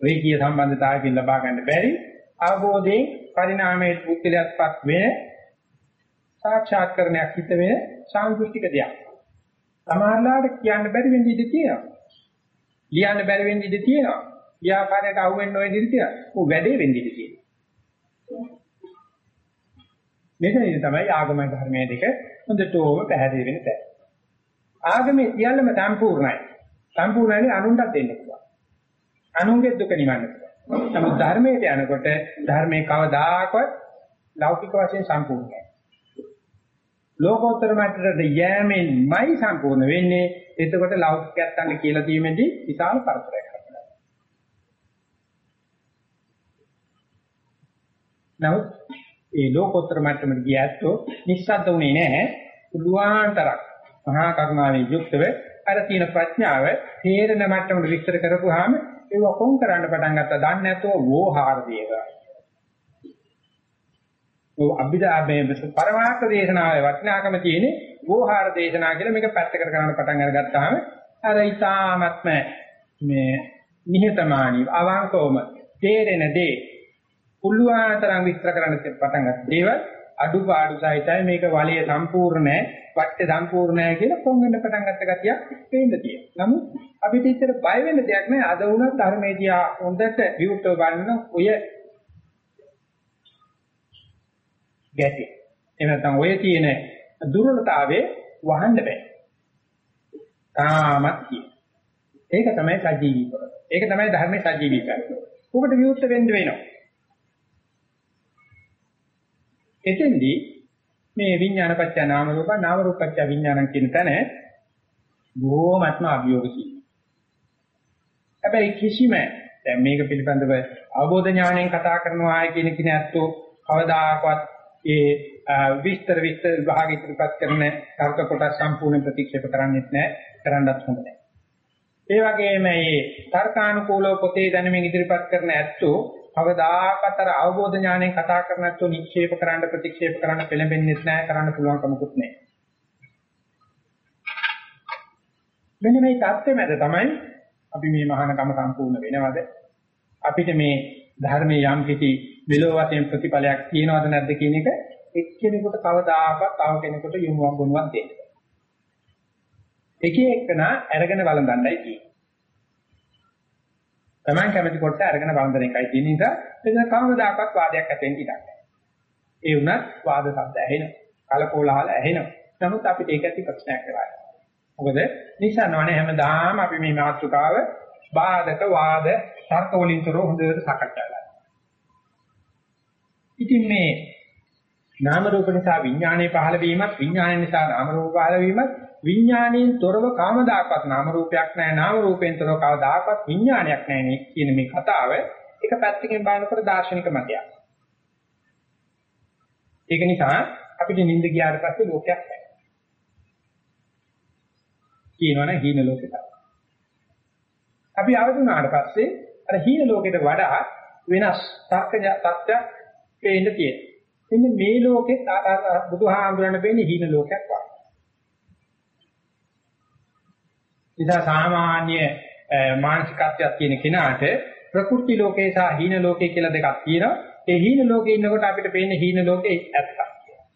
රේකී සම්බන්ධතාවයකින් ලබා ගන්න බැරි. අවබෝධයෙන් පරිණාමයේ පුද්ගලයාත්පත් වෙන සාක්ෂාත්කරණයක් හිත වෙන සාංශෘෂ්ටික දෙයක්. සමහරලාට කියන්න බැරි වෙන්න ඉඩ තියෙනවා. ලියන්න බැරි වෙන්න ඉඩ තියෙනවා. ව්‍යාපාරයට අහු වෙන්න ඕන ඉඩ තියෙනවා. ਉਹ වැඩේ වෙන්න ඉඩ තියෙනවා. මෙතනදී තමයි ආගම ධර්මයේ දෙක හොඳටම පැහැදිලි වෙන තැන. ආගමේ සියල්ලම සම්පූර්ණයි. සම්පූර්ණයි අනුන්ට දෙන්න පුළුවන්. අනුන්ගේ දුක නිවන්න පුළුවන්. නමුත් ධර්මයට යනකොට ධර්මයේ කවදාකවත් ලෞකික වශයෙන් සම්පූර්ණ නැහැ. ලෝකෝත්තර මට්ටමට යෑමෙන්මයි සම්පූර්ණ වෙන්නේ. එතකොට ලෞකිකයන්ට කියලා දීමේදී විශාල පරතරයක් හදනවා. නමුත් ඒ ලෝකෝත්තර මට්ටමට ගිය ඇත්තෝ නිස්සද්ද උනේ නැහැ. පුළුවන් තරම් මහා කරුණාවේ යුක්තව අර තියෙන ප්‍රඥාව තේරෙන මට්ටමට විස්තර කරපුවාම ඒව කොම් කරන්න පටන් ගත්තා. දන්නේ නැතුව වෝහාර දේවා. ඔව් අභිදා මේ පරමාර්ථ දේශනාවේ වටිනාකම තියෙන්නේ වෝහාර දේශනා කියලා මේක පැත්තකට කරන්න පටන් අරගත්තාම අර ඊ타මත්ම මේ නිහතමානී අවංකවම තේරෙන දේ පුළුවන් තරම් විස්තර කරන්න පටන් ගන්න දේවල් අඩුපාඩු සහිතයි මේක වලය සම්පූර්ණ නැහැ වට්ටේ සම්පූර්ණ නැහැ කියලා කොන් වෙන පටන් ගත්ත ගතියක් පේන්න තියෙනවා. නමුත් අපිට ඉතර බය වෙන්න දෙයක් නැහැ. අද වුණත් ධර්මයේදී හොඳට විවුර්තව බලන ඔය ගැටි. එහෙම නැත්නම් ඔය තියෙන දුර්වලතාවයේ වහන්න බෑ. තාමත් තියෙන. ඒක තමයි සජීවීකම. ඒක තමයි ධර්මයේ සජීවීකම. උකට විවුර්ත වෙන්න වෙනවා. එතෙන්දී මේ විඥානපච්ච නාම රූප නාම රූපච්ච විඥානං කියන තැන බොහොමත්ම අභියෝගී. හැබැයි කිසිම දැන් මේක පිළිබඳව අවබෝධ ඥාණයෙන් කතා කරනවා කියන කින ඇත්තෝ කවදාකවත් ඒ විස්තර විස්තර විභාග ඉදිරිපත් කරන තර්ක කොටස් සම්පූර්ණ ප්‍රතික්ෂේප කරන්නේත් නැහැ කරන්නත් හොඳ නැහැ. ඒ වගේම මේ තර්කානුකූලව පොතේ දැනුමින් ඉදිරිපත් කරන ඇත්තෝ කවදාකවත් අර අවබෝධ ඥාණයෙන් කතා කරන ඇත්තෝ නික්ෂේප කරන්න ප්‍රතික්ෂේප කරන්න පෙළඹෙන්නේ නැහැ කරන්න පුළුවන් කමකුත් නැහැ. මෙන්න මේ தත්ත්වෙ මැද තමයි අපි මේ මහානකම සම්පූර්ණ වෙනවද අපිට මේ ධර්මයේ යම් කිසි විලෝ වශයෙන් ප්‍රතිඵලයක් තියෙනවද නැද්ද කියන එක එක්කෙනෙකුට කවදාකවත් තව කෙනෙකුට යොමුවක් ගොනුවක් දෙන්න. එක එකන අරගෙන බලඳන්නයි තියෙන්නේ. Taman කැමති කොට අරගෙන බලඳන එකයි තියෙන නිසා එතන කවදාකවත් වාදයක් ඇති වෙන්න ඉඩක් නැහැ. ඒ වුණත් වාද શબ્ද ඇහෙනවා. කලකෝලහල ඇහෙනවා. නමුත් අපිට ඒක ඇති ප්‍රශ්නයක් වෙලා. මොකද නිසනවනේ හැමදාම අපි මේ මාතෘකාව බාධක වාද තර්ක වලින් තොරව හොඳට සාකච්ඡා කරනවා. ඉතින් මේ නාම රූප නිසා විඥානයේ පහළ වීමත් විඥානය නිසා නාම රූප පහළ වීමත් විඥාණයෙන් තොරව කාමදායකවත් නාම රූපයක් නැහැ නාම රූපයෙන් තොරව කවදාකවත් විඥානයක් නැහැ නේ කියන මේ කතාව එක පැත්තකින් බලනකොට දාර්ශනික මතයක්. ඒක නිසා අපිට නිින්ද ගියාට පස්සේ ලෝකයක් නැහැ. කියනවනේ හීන ලෝකේ තමයි. අපි අවදුනාට පස්සේ අර හීන ලෝකෙට වඩා වෙනස් තර්ක තත්ත්වයක් පේන්න තියෙනවා. එන්නේ මේ ලෝකෙත් බුදුහාමුදුරන් වෙන්නේ හීන ලෝකයක් වගේ. නිසා සාමාන්‍ය මානසිකත්වයක් තියෙන කෙනාට ප්‍රකෘති ලෝකේ සහ හීන ලෝකේ කියලා දෙකක් තියෙනවා. ඒ හීන ලෝකේ ඉන්නකොට අපිට පේන්නේ හීන ලෝකේ ඇත්තක් කියලා.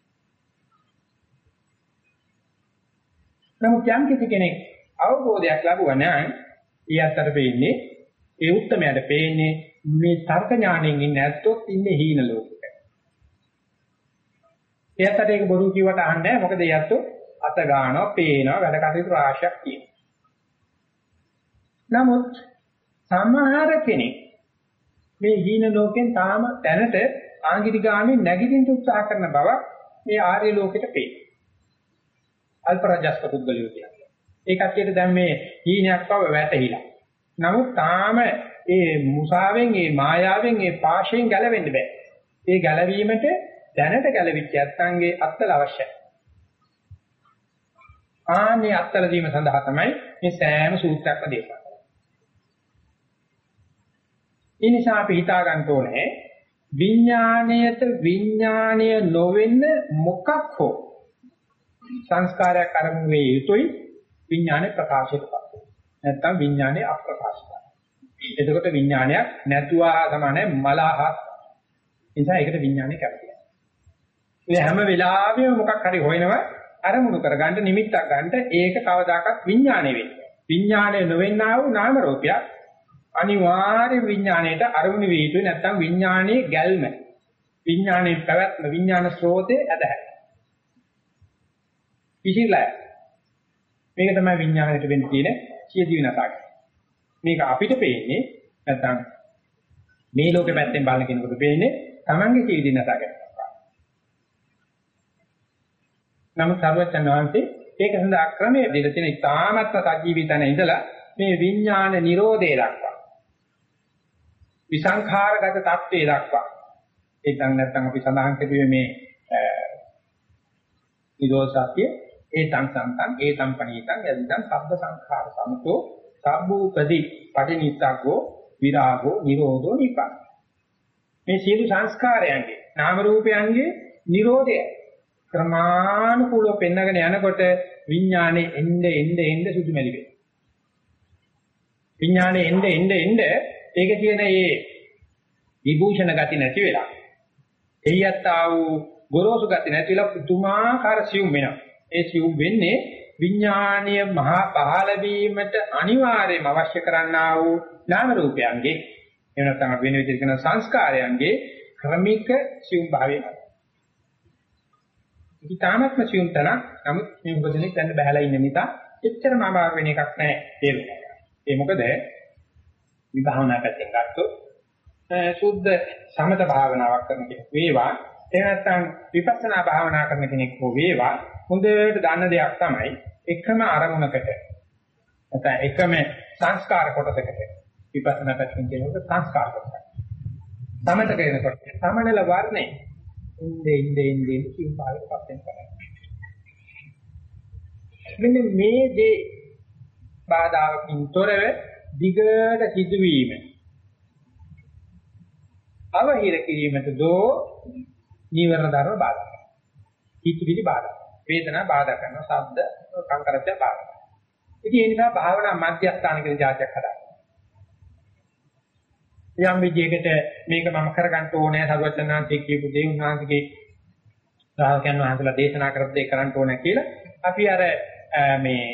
නමුත් යම් කිසි කෙනෙක් අවබෝධයක් ලැබුවා නම් ඊයත්තට පේන්නේ ඒ උත්තරමයට පේන්නේ මේ තර්ක ඥාණයෙන් ඉන්නේ ඇත්තොත් ඉන්නේ හීන ලෝකෙක. එයාට ඒක බොරු කිව්වට අහන්නේ නැහැ. මොකද එයාට අත ගන්නවා, පේනවා, වැඩ කටයුතු රාශියක් තියෙනවා. නමුත් සමහර කෙනෙක් මේ හීන ලෝකෙන් තාම දැනට ආංගිරි ගාමේ නැගිටින්න උත්සාහ කරන බව මේ ආර්ය ලෝකෙට පේනවා. අල්ප රජස්ක පුද්ගලියෝ කියන්නේ. ඒ කට්ටියට දැන් මේ හීනයක් බව වැටහිලා. නමුත් තාම ඒ මුසාවෙන් ඒ මායාවෙන් ඒ පාෂයෙන් ගැලවෙන්න බෑ. ඒ ගැලවීමට දැනට ගැලවිච්ච ඇත්තන්ගේ අත්තල අවශ්‍යයි. ආන්නේ අත්තල දීම සඳහා තමයි මේ සෑම සූත්‍රයක්ම දේශනා ඒ නිසා අපි හිතා ගන්න ඕනේ විඥාණයට විඥාණය නොවෙන්න මොකක් හෝ සංස්කාරයක් අරමුණු වේ යුතුයි විඥානය ප්‍රකාශයටපත් වෙනවා. නැත්තම් විඥානය අප්‍රකාශිතයි. එතකොට විඥානයක් නැතුවා සමානයි මලහත්. නිසා ඒකට විඥානය කැපතියි. මේ හැම වෙලාවෙම මොකක් හරි හොයනවා අරමුණු කරගන්න නිමිත්තක් ගන්න ඒක කවදාකවත් විඥානය වෙන්නේ. විඥානය නොවෙන්නා වූ නාම රූපයක් අනිවාර්ය විඥාණයට අරමුණු විය යුතුයි. නැත්නම් විඥානයේ ගැල්ම. විඥානයේ පැවැත්ම විඥාන ස්රෝතේ ඇදහැර කිසිලා මේක තමයි විඥාණයට වෙන්න තියෙන සියදී වෙනසක් මේක අපිට පේන්නේ නැත්නම් මේ ලෝකෙ පැත්තෙන් බලන කෙනෙකුට පේන්නේ Tamange සියදී නැසක නමුත් සර්වචන් වහන්සේ ඒක සඳහා ක්‍රමයේ දෙල තියෙන ඉතාමත්ම සජීවී තැන ඉඳලා මේ විඥාන නිරෝධය දක්වා විසංඛාරගත தත්ත්වයේ දක්වා ඒක නැත්නම් අපි සඳහන් කරුවේ මේ නිරෝධසත්‍ය ඒ තං සම්තං ඒ තං පණීතං යදිදං සබ්බ සංඛාර සමතෝ සබ්බූපදි පටිනිස්සග්ගෝ විරාගෝ නිරෝධෝ නිපාත. මේ සියලු සංස්කාරයන්ගේ නාම රූපයන්ගේ නිරෝධය ක්‍රමානුකූලව පෙන්වගෙන යනකොට විඥානේ එnde එnde එnde සුදුමැලි වෙනවා විඥානේ එnde එnde එnde ඒකේ තියෙන මේ විභූෂණ ගති නැති වෙලා එහියත් ආ වූ ගොරෝසු ගති නැතිලා පුදුමාකාර සියුම් වෙනවා. ඒ සියුම් වෙන්නේ විඥානීය මහා පහළ වීමට අනිවාර්යයෙන්ම අවශ්‍ය කරන්නා වූ නාම රූපයන්ගේ එහෙම නැත්නම් වෙන විදිහට කියන සංස්කාරයන්ගේ ක්‍රමික සියුම් භාවය මත. ඉති තාමත්ම සියුම් තන නමුත් මේ උපදිනේ දැන් බහැලා ඉන්න නිසා එච්චරම අමාරු වෙන එකක් නැහැ තේරුම් ගන්න. ඒ මොකද විභාවනා පැත්තෙන් ගත්තොත් සුද්ධ සමත භාවනාවක් කරන කෙනෙක් වේවා එහෙම නැත්නම් විපස්සනා භාවනා කරන කෙනෙක් හෝ වේවා හොඳට දන්න දෙයක් තමයි එකම අරමුණකට නැත්නම් එකම සංස්කාර කොටසකට විපස්සනා පැත්තෙන් කියනකොට සංස්කාර කොටසක්. සමත කියනකොට සමනල වර්ණේ ඉnde ඉnde ඉnde සිව්පාලක පස්සෙන් කරන්නේ. මෙන්න මේ දේ බාධාකින් තොරව දිගට සිදුවීම අවහිර කිරීමට දෝ නීවරණ ධර්ම බාධා කරනවා. හිතවිලි බාධා කරනවා. වේදනා බාධා කරනවා. ශබ්ද සංකරච්ඡ බාධා කරනවා. ඉතින් ඒ නිසා භාවනා මධ්‍යස්ථාන කියන જાතියක් හදාගන්න. යම් විදියකට මේක මම කරගන්න ඕනේ සරුවචනාන්තයේ කියපු දේ උන්වහන්සේගේ ශ්‍රාවකයන් වහන්සේලා දේශනා කරපු දේ කරන්න ඕනේ කියලා අපි අර මේ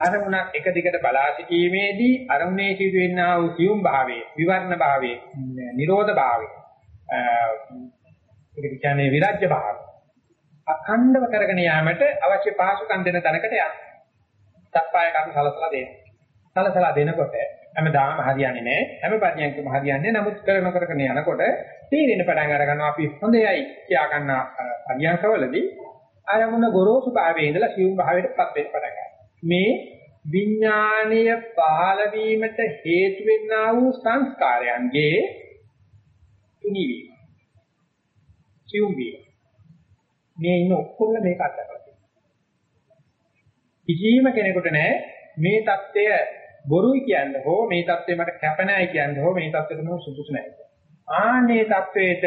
අරමුණක් එක දිගට බලා සිටීමේදී අරමුණේ සිදු වෙනා වූ සියුම් භාවයේ විවර්ණ භාවයේ නිරෝධ භාවයේ ඒක කියන්නේ විරාජ්‍ය භාවය අඛණ්ඩව කරගෙන යාමට අවශ්‍ය පහසුකම් දෙන තැනකට යන්න. සප්පාය කර්ම සලසලා දෙන්න. සලසලා දෙනකොට හැමදාම හරියන්නේ නැහැ. හැම පරියන්කම හරියන්නේ නමුත් කරන කරගෙන යනකොට තීරෙන පටන් අර ගන්නවා අපි හොඳයි කියා ගන්න පරියන්කවලදී ආයමුණ ගොරෝසු භාවයේ ඉඳලා සියුම් භාවයටපත් වෙන්න පටන් ගන්නවා. මේ විඥානීය පහළ වීමට හේතු වෙන්නා වූ සංස්කාරයන්ගේ තුනිවීම. සියුම් වීම. මේ ඉන්න ඔක්කොම මේක අත්දැකලා තියෙනවා. කිසිම කෙනෙකුට නෑ මේ தත්ත්වය බොරුයි කියන්නේ හෝ මේ தත්ත්වේ මට කැප නැහැ කියන්නේ හෝ මේ தත්ත්වෙට මම සුදුසු නැහැ. ආන්නේ தත්ත්වයට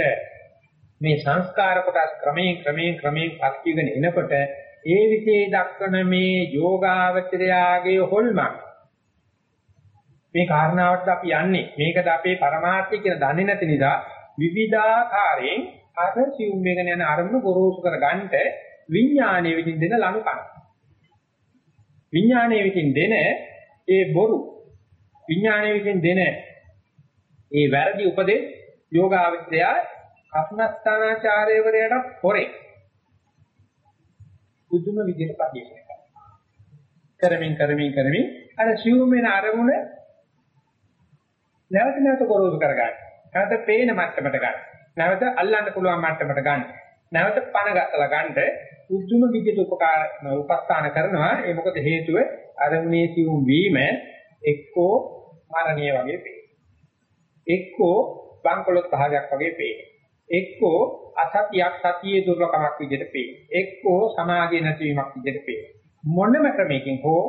මේ සංස්කාර කොටස් ක්‍රමයෙන් ක්‍රමයෙන් ක්‍රමයෙන් පත්කීගෙන එනකොට ඒ විසේ දක්වන මේ යෝගාවචරයාගේ හොල්මන් මේ කාරණාවට අපි යන්නේ මේකද අපේ પરමාර්ථය කියන දන්නේ නැති නිසා විවිධාකාරයෙන් අර සිුම් වෙගෙන යන අරමුණු ගොරෝසු කරගන්නට විඥානයේ විදිහින් දෙන ලනුකම් විඥානයේ විදිහින් දෙන ඒ බොරු විඥානයේ විදිහින් දෙන ඒ වැරදි උපදේශ යෝගාවචරය කර්මස්ථානාචාර්යවරයාට හොරේ. බුදුම විදිහට පරිශීලනය කරනවා. කරමින් කරමින් කරමින් අර සිවුම් වෙන අරමුණ නැවත නැවත ගොරෝසු කරගන්න. නැවත පේන මට්ටමට ගන්න. නැවත අල්ලන්න පුළුවන් මට්ටමට ගන්න. නැවත පණ ගත්තලා ගන්නට උතුම් විදිහට උපකාර උපස්ථාන කරනවා. ඒ මොකද හේතුව අරමුණේ සිවුම් වීම එක්කෝ මරණීය වගේ පේන. එක්කෝ බංකොලොත් භාගයක් වගේ පේන. එක්කෝ අසතියක් සතියේ දුර්ලභමක් විදිහට පේන. එක්කෝ සමාධිය නැතිවීමක් විදිහට පේන. මොනම ක්‍රමයකින් හෝ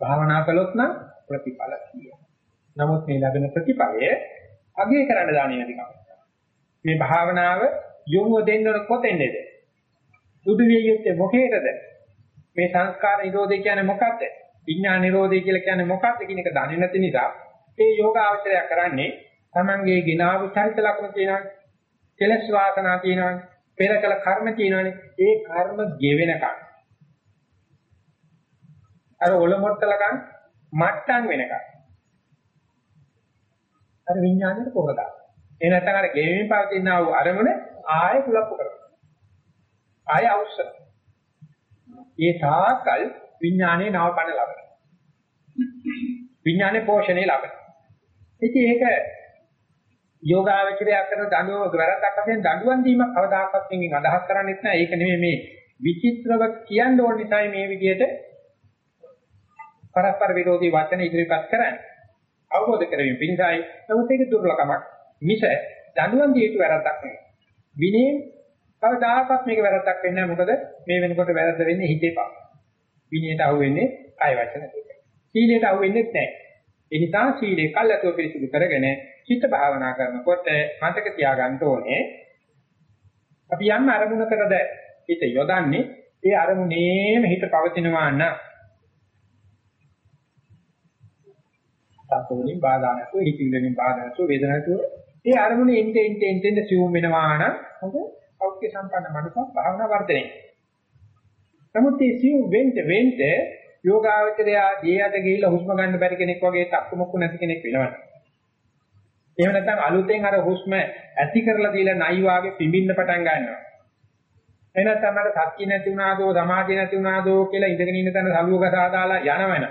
භාවනා කළොත් නම් ප්‍රතිඵල කියනවා. නමුත් මේ ලැබෙන ප්‍රතිඵලය අගය කරන්න දාන්නේ නැති කම. මේ භාවනාව යොමු දෙන්න කොතෙන්ද? දුදු විය යුත්තේ මොකේද? මේ සංස්කාර නිරෝධය කියන්නේ මොකක්ද? විඥාන නිරෝධය කියලා කියන්නේ මොකක්ද කියන එක දන්නේ නැති නිසා මේ යෝග අවශ්‍යය කරන්නේ තමන්ගේ ගිනාව චරිත ලක්ෂණ තියෙනවා. කෙලස් වාසනා තියෙනවා. පෙර කළ කර්ම තියෙනවානේ. ඒ කර්ම ගෙවෙනකම් අර ඔලොමොට්ටලකම් මට්ටම් වෙනකම් අර විඥාණයට පොරදා. ඒ නැත්නම් අර ගෙවීම පවතින ආ වූ අරමුණ ආයෙ කුලප්පු කරනවා. ආයෙ අවශ්‍ය. ඒ තාකල් විඥානයේ නවපණ ලබනවා. විඥානයේ පෝෂණය ලබනවා. ඉතින් ඒක යෝගාවචරය කරන දඬුවම වැරද්දක් වශයෙන් දඬුවම් දීමක් කවදාකවත් මේකෙන් අදහස් කරන්නේත් නැහැ. ඒක නෙමෙයි මේ විචිත්‍රව කියන්න ඕන නිසායි මේ විදිහට පරස්පර විරෝධී වචන ඉදිරිපත් කරන්නේ. අවබෝධ කරගන්න පිණිසයි. නමුත් ඒක දුර්ලභමක්. මිස දඬුවම් දිය යුතු වැරද්දක් නෙවෙයි. විනේ කවදාකවත් මේක වැරද්දක් වෙන්නේ නැහැ. මොකද මේ වෙනකොට වැරද්ද වෙන්නේ හිතේ පා. විනයට අහු වෙන්නේ කය වචන දෙක. සීලයට අහු වෙන්නේ නැහැ. ඒ නිසා සීලේ කල්ැතුව පිළිසිදු කරගෙන චිත්ත භාවනා කරනකොට මතක තියාගන්න ඕනේ අපි යම් අරමුණකටද හිත යොදන්නේ ඒ අරමුණේම හිත පවතිනවා නම් සත්වලින් බාධා නැතුව හිතින් වලින් බාධා නැතුව වේදනාව නැතුව ඒ අරමුණේ එnte ente ente ente සිවුම් වෙනවා නම් හොඳ සෞඛ්‍ය සම්පන්න මනසක් භාවනා වර්ධනය. නමුත් මේ සිවුම් වෙන්න වෙන්න යෝගාවචරය දියට ගිහිල්ලා හුස්ම ගන්න බැරි කෙනෙක් වගේ තක්කමුක්කු නැති කෙනෙක් වෙනවා. එහෙම නැත්නම් අලුතෙන් අර හුස්ම ඇති කරලා දීලා නයි වාගේ පිඹින්න පටන් ගන්නවා. එහෙ නැත්නම් මට සත්‍ය නැති වුණාදෝ සමාධිය නැති වුණාදෝ කියලා ඉඳගෙන ඉන්න තැන සලුව ගසා දාලා යනවන.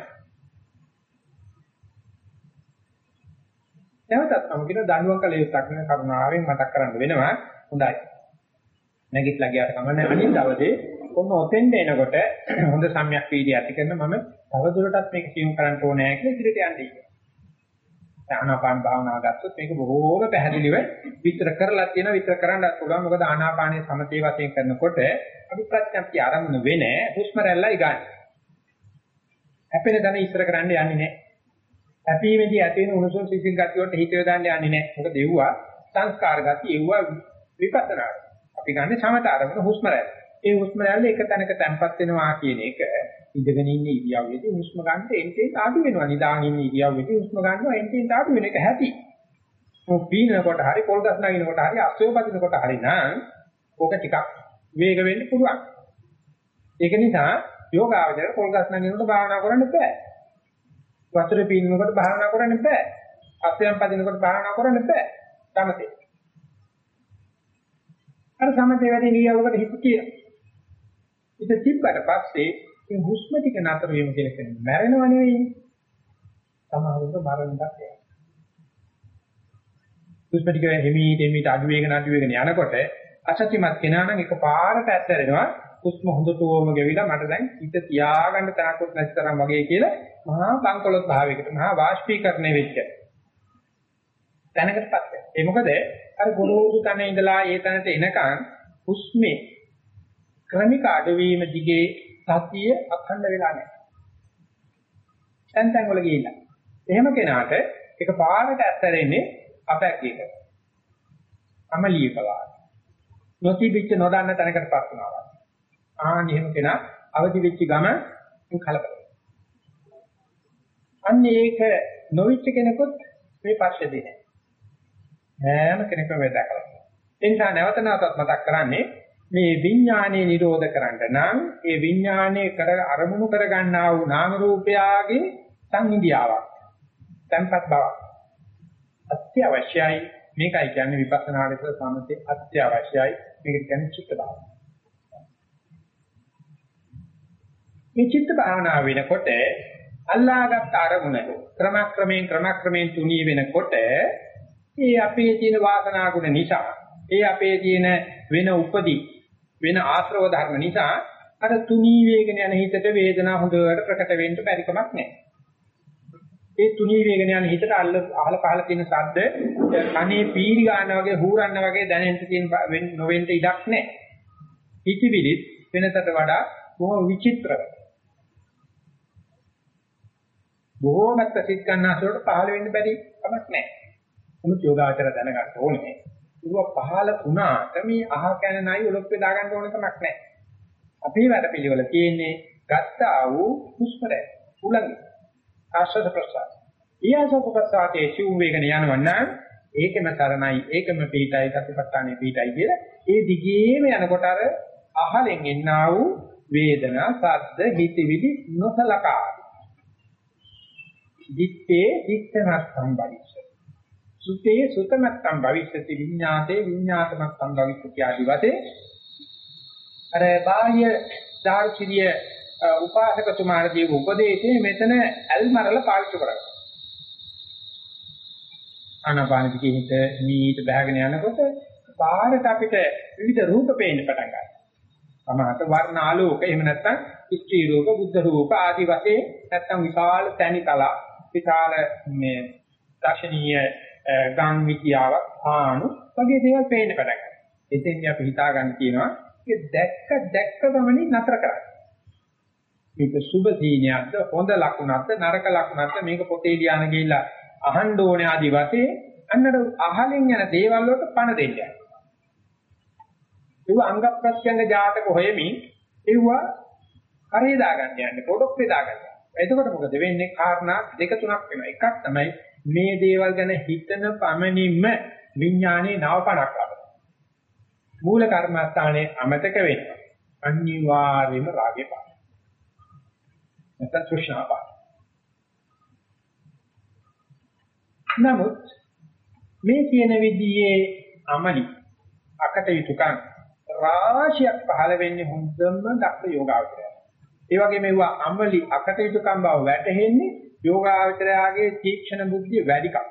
නැවතත් මම කියන දඬුවම් කළ යුත්තක් වෙන කරුණාවෙන් මතක් කරන්න වෙනවා. හොඳයි. නැගිටලා ගියාට කමන්නේ අනිත් දවසේ කොහොම ඔතෙන්ද එනකොට හොඳ සම්‍යක් වීර්යය ඇති කරන මම තවදුරටත් මේක කියමු කරන්න ඕනේ කියලා ඉදිරියට යන්නේ. ආනාපාන භාවනාව ගත්තොත් මේක බොහෝම පැහැදිලිව විස්තර කරලා තියෙනවා විස්තර කරන්නත් පුළුවන් මොකද ආනාපානයේ සමතේ වශයෙන් කරනකොට අපි ප්‍රඥප්තිය ආරම්භන වෙන්නේ හුස්ම රැල්ලයි ගන්න. හැපෙන දන ඉස්තර කරන්න යන්නේ නැහැ. හැපීමේදී ඇති වෙන උණුසුම් සිසිල් ගතිය වලට හිත යොදන්න යන්නේ නැහැ. මොකද ඒවා සංස්කාර ගතිය ඒවා විපස්සනා. අපි ගන්න සමත ආරම්භන හුස්ම රැල්ල. ඒ හුස්ම රැල්ල එක තැනක තැම්පත් වෙනවා කියන එක ඉඳගෙන ඉන්න ඉරියව්වේදී හුස්ම ගන්න එන්ටෙන් ආඩු වෙනවා. නිදාගෙන ඉන්න ඉරියව්වේදී හුස්ම ගන්නවා එන්ටෙන් ආඩු වෙන එක ඇති. මොකද පීනකොට හරි පොල් ගස් නගිනකොට හරි අස්සෝ පදිනකොට හරි නම් ඕක ටිකක් වේග වෙන්න පුළුවන්. ඒක නිසා යෝගාවචර පොල් ගස් නගිනකොට භාවනා කරන්න බෑ. වතුරේ පීනනකොට භාවනා කරන්න බෑ. අස්සයන් පදිනකොට භාවනා කරන්න බෑ. තමතේ. අර සමතේ වැඩි නියවකට හිත කියලා. ඉත තිබ්බට පස්සේ මේ හුස්ම ටික නතර වීම කියලා කියන්නේ මැරෙනව නෙවෙයි. සමහරවිට මරණයක් වෙනවා. හුස්ම ටික හිමීට හිමීට අඩු වේගන අඩු වේගන යනකොට අසත්‍යමත් කෙනා නම් එකපාරට ඇත්තරෙනවා හුස්ම හොඳටම ගෙවිලා මට දැන් හිත තියාගන්න තරකුත් නැති තරම් වගේ කියලා මහා බංකොලොත් භාවයකට මහා වාෂ්පීකරණය වෙච්ච තැනකටපත් වෙනවා. ඒ මොකද අර ගොරෝසු තැන ඉඳලා ඒ තැනට එනකන් හුස්මේ ක්‍රමික අඩවීම දිගේ සතිය අඛණ්ඩ වෙලා නැහැ. තැන් තැන් වල ගිහිල්ලා. එහෙම කෙනාට එක පාරකට ඇත්තරෙන්නේ අපැක්කේක. අමලිය කලාව. නොතිබිච්ච නොදන්න තැනකටපත් වෙනවා. ආන් එහෙම කෙනා අවදි වෙච්ච ගම කලබල. අන්න ඒක නොවිච්ච කෙනෙකුත් මේ පස්සේ දෙන්නේ. හැම කෙනෙකුම වෙදකලා. ඒ නිසා නැවත නැවතත් මතක් කරන්නේ මේ විඥානේ නිරෝධ කරන්න නම් ඒ විඥානේ කර අරමුණු කර ගන්නා වූ නාම රූපයාගේ සංහිඳියාවක් tempat බවක්. අත්‍යවශ්‍යයි. මේකයි කියන්නේ විපස්සනා ලෙස සමතේ අත්‍යවශ්‍යයි. මේක කියන්නේ චිත්ත භාවනාව. මේ චිත්ත භාවනාව වෙනකොට අල්ලාගත් අරමුණ ක්‍රමක්‍රමයෙන් ක්‍රමක්‍රමයෙන් තුනී වෙනකොට ඒ අපේ තියෙන වාසනා ගුණ නිසා ඒ අපේ තියෙන වෙන උපදී වෙන ආශ්‍රව ධර්ම නිසා අර තුනී වේගන යන හිතට වේදනාව හොඳට ප්‍රකට වෙන්න බැරි කමක් නැහැ. ඒ තුනී වේගන යන හිතට අල්ල අහල පහල තියෙන ශබ්ද කනේ පීරි ගන්න වගේ හූරන්න වගේ දැනෙන්න තියෙන නොවෙන්න ඉඩක් නැහැ. හිතවිලිත් වෙනතට වඩා බොහෝ විචිත්‍රයි. බොහෝමත් සිත් ගන්නසොට පහළ වෙන්න බැරි කමක් නැහැ. මොකද යෝගාචර දැනගන්න ඕනේ. ඌව පහළ වුණාට මේ අහ කන නයි ඔලොක් වේදා ගන්න ඕන කමක් නැහැ. අපේ වැඩ පිළිවෙල තියෙන්නේ ගත්තා වූ හුස්මර උලංගි. ආශ්වාස ප්‍රශ්වාස. ඊයසක ප්‍රශ්වාසයේ සිව් වේගන යනවා නම් ඒකම තරණයි ඒකම පිටයි සතිපට්ඨානේ පිටයි කියලා ඒ දිගේම යනකොට අර අහලෙන් එන්නා වූ වේදනා සද්ද හිතවිලි නොසලකා දිත්තේ දිත්තමත් සම්බරිස සුතේ සුතමත්තම් භවිෂ්‍යති විඤ්ඤාතේ විඤ්ඤාතමත්තම් භවිෂ්‍යති ආදි වශයෙන් අර බාහ්‍ය දාර්ශනිය උපාසකතුමාට දීපු උපදේශයේ මෙතන ඇල්මරල පාවිච්චි කරා. ආනාපාන දිගින්ට මීට බහගෙන යනකොට පාරට අපිට විවිධ රූප පේන්න පටන් ගන්නවා. සමහරට වර්ණ ආලෝක එහෙම නැත්නම් ඉස්ත්‍රි රූප බුද්ධ රූප ආදි වශයෙන් නැත්නම් විශාල තැනිකලා විශාල මේ දර්ශනීය ගාන් විද්‍යාවක් ආනු වගේ දේවල් පේන්න පටන් ගන්නවා. එතෙන්දී අපි හිතා ගන්න කියනවා ඒක දැක්ක දැක්ක ගමනින් නතර කරන්න. මේක සුබ සීනියක්ද හොඳ ලකුණක්ද නරක ලකුණක්ද මේක පොතේ ලියන ගිහිල්ලා අහන්න ඕනේ ආදි වශයෙන් අන්නර අහලින් යන දේවල් වලට පණ දෙන්න යනවා. ඒව අංග ප්‍රත්‍යංග ජාතක හොයමින් ඒව හරිය දාගන්න යන්නේ පොඩක් වේදාගන්න. එතකොට මොකද වෙන්නේ කාරණා දෙක තුනක් වෙනවා. එකක් තමයි මේ දේවල් ගැන හිතන පමණින්ම විඥානේ නවපණක් ලබනවා. මූල කර්මස්ථානයේ අමතක වෙනවා. අනිවාර්යයෙන්ම රාගේ පාන. නැත්නම් තෘෂ්ණා පාන. නමුත් මේ කියන විදිහේ අමලි අකටයුතුකම් රාශියක් පහළ වෙන්නේ හොඳම දක්ෂ යෝගාවචරය. ඒ වගේ මේවා අමලි අකටයුතුකම් බව වැටහෙන්නේ යෝගාවචරයාගේ තීක්ෂණ බුද්ධිය වැඩිකම්.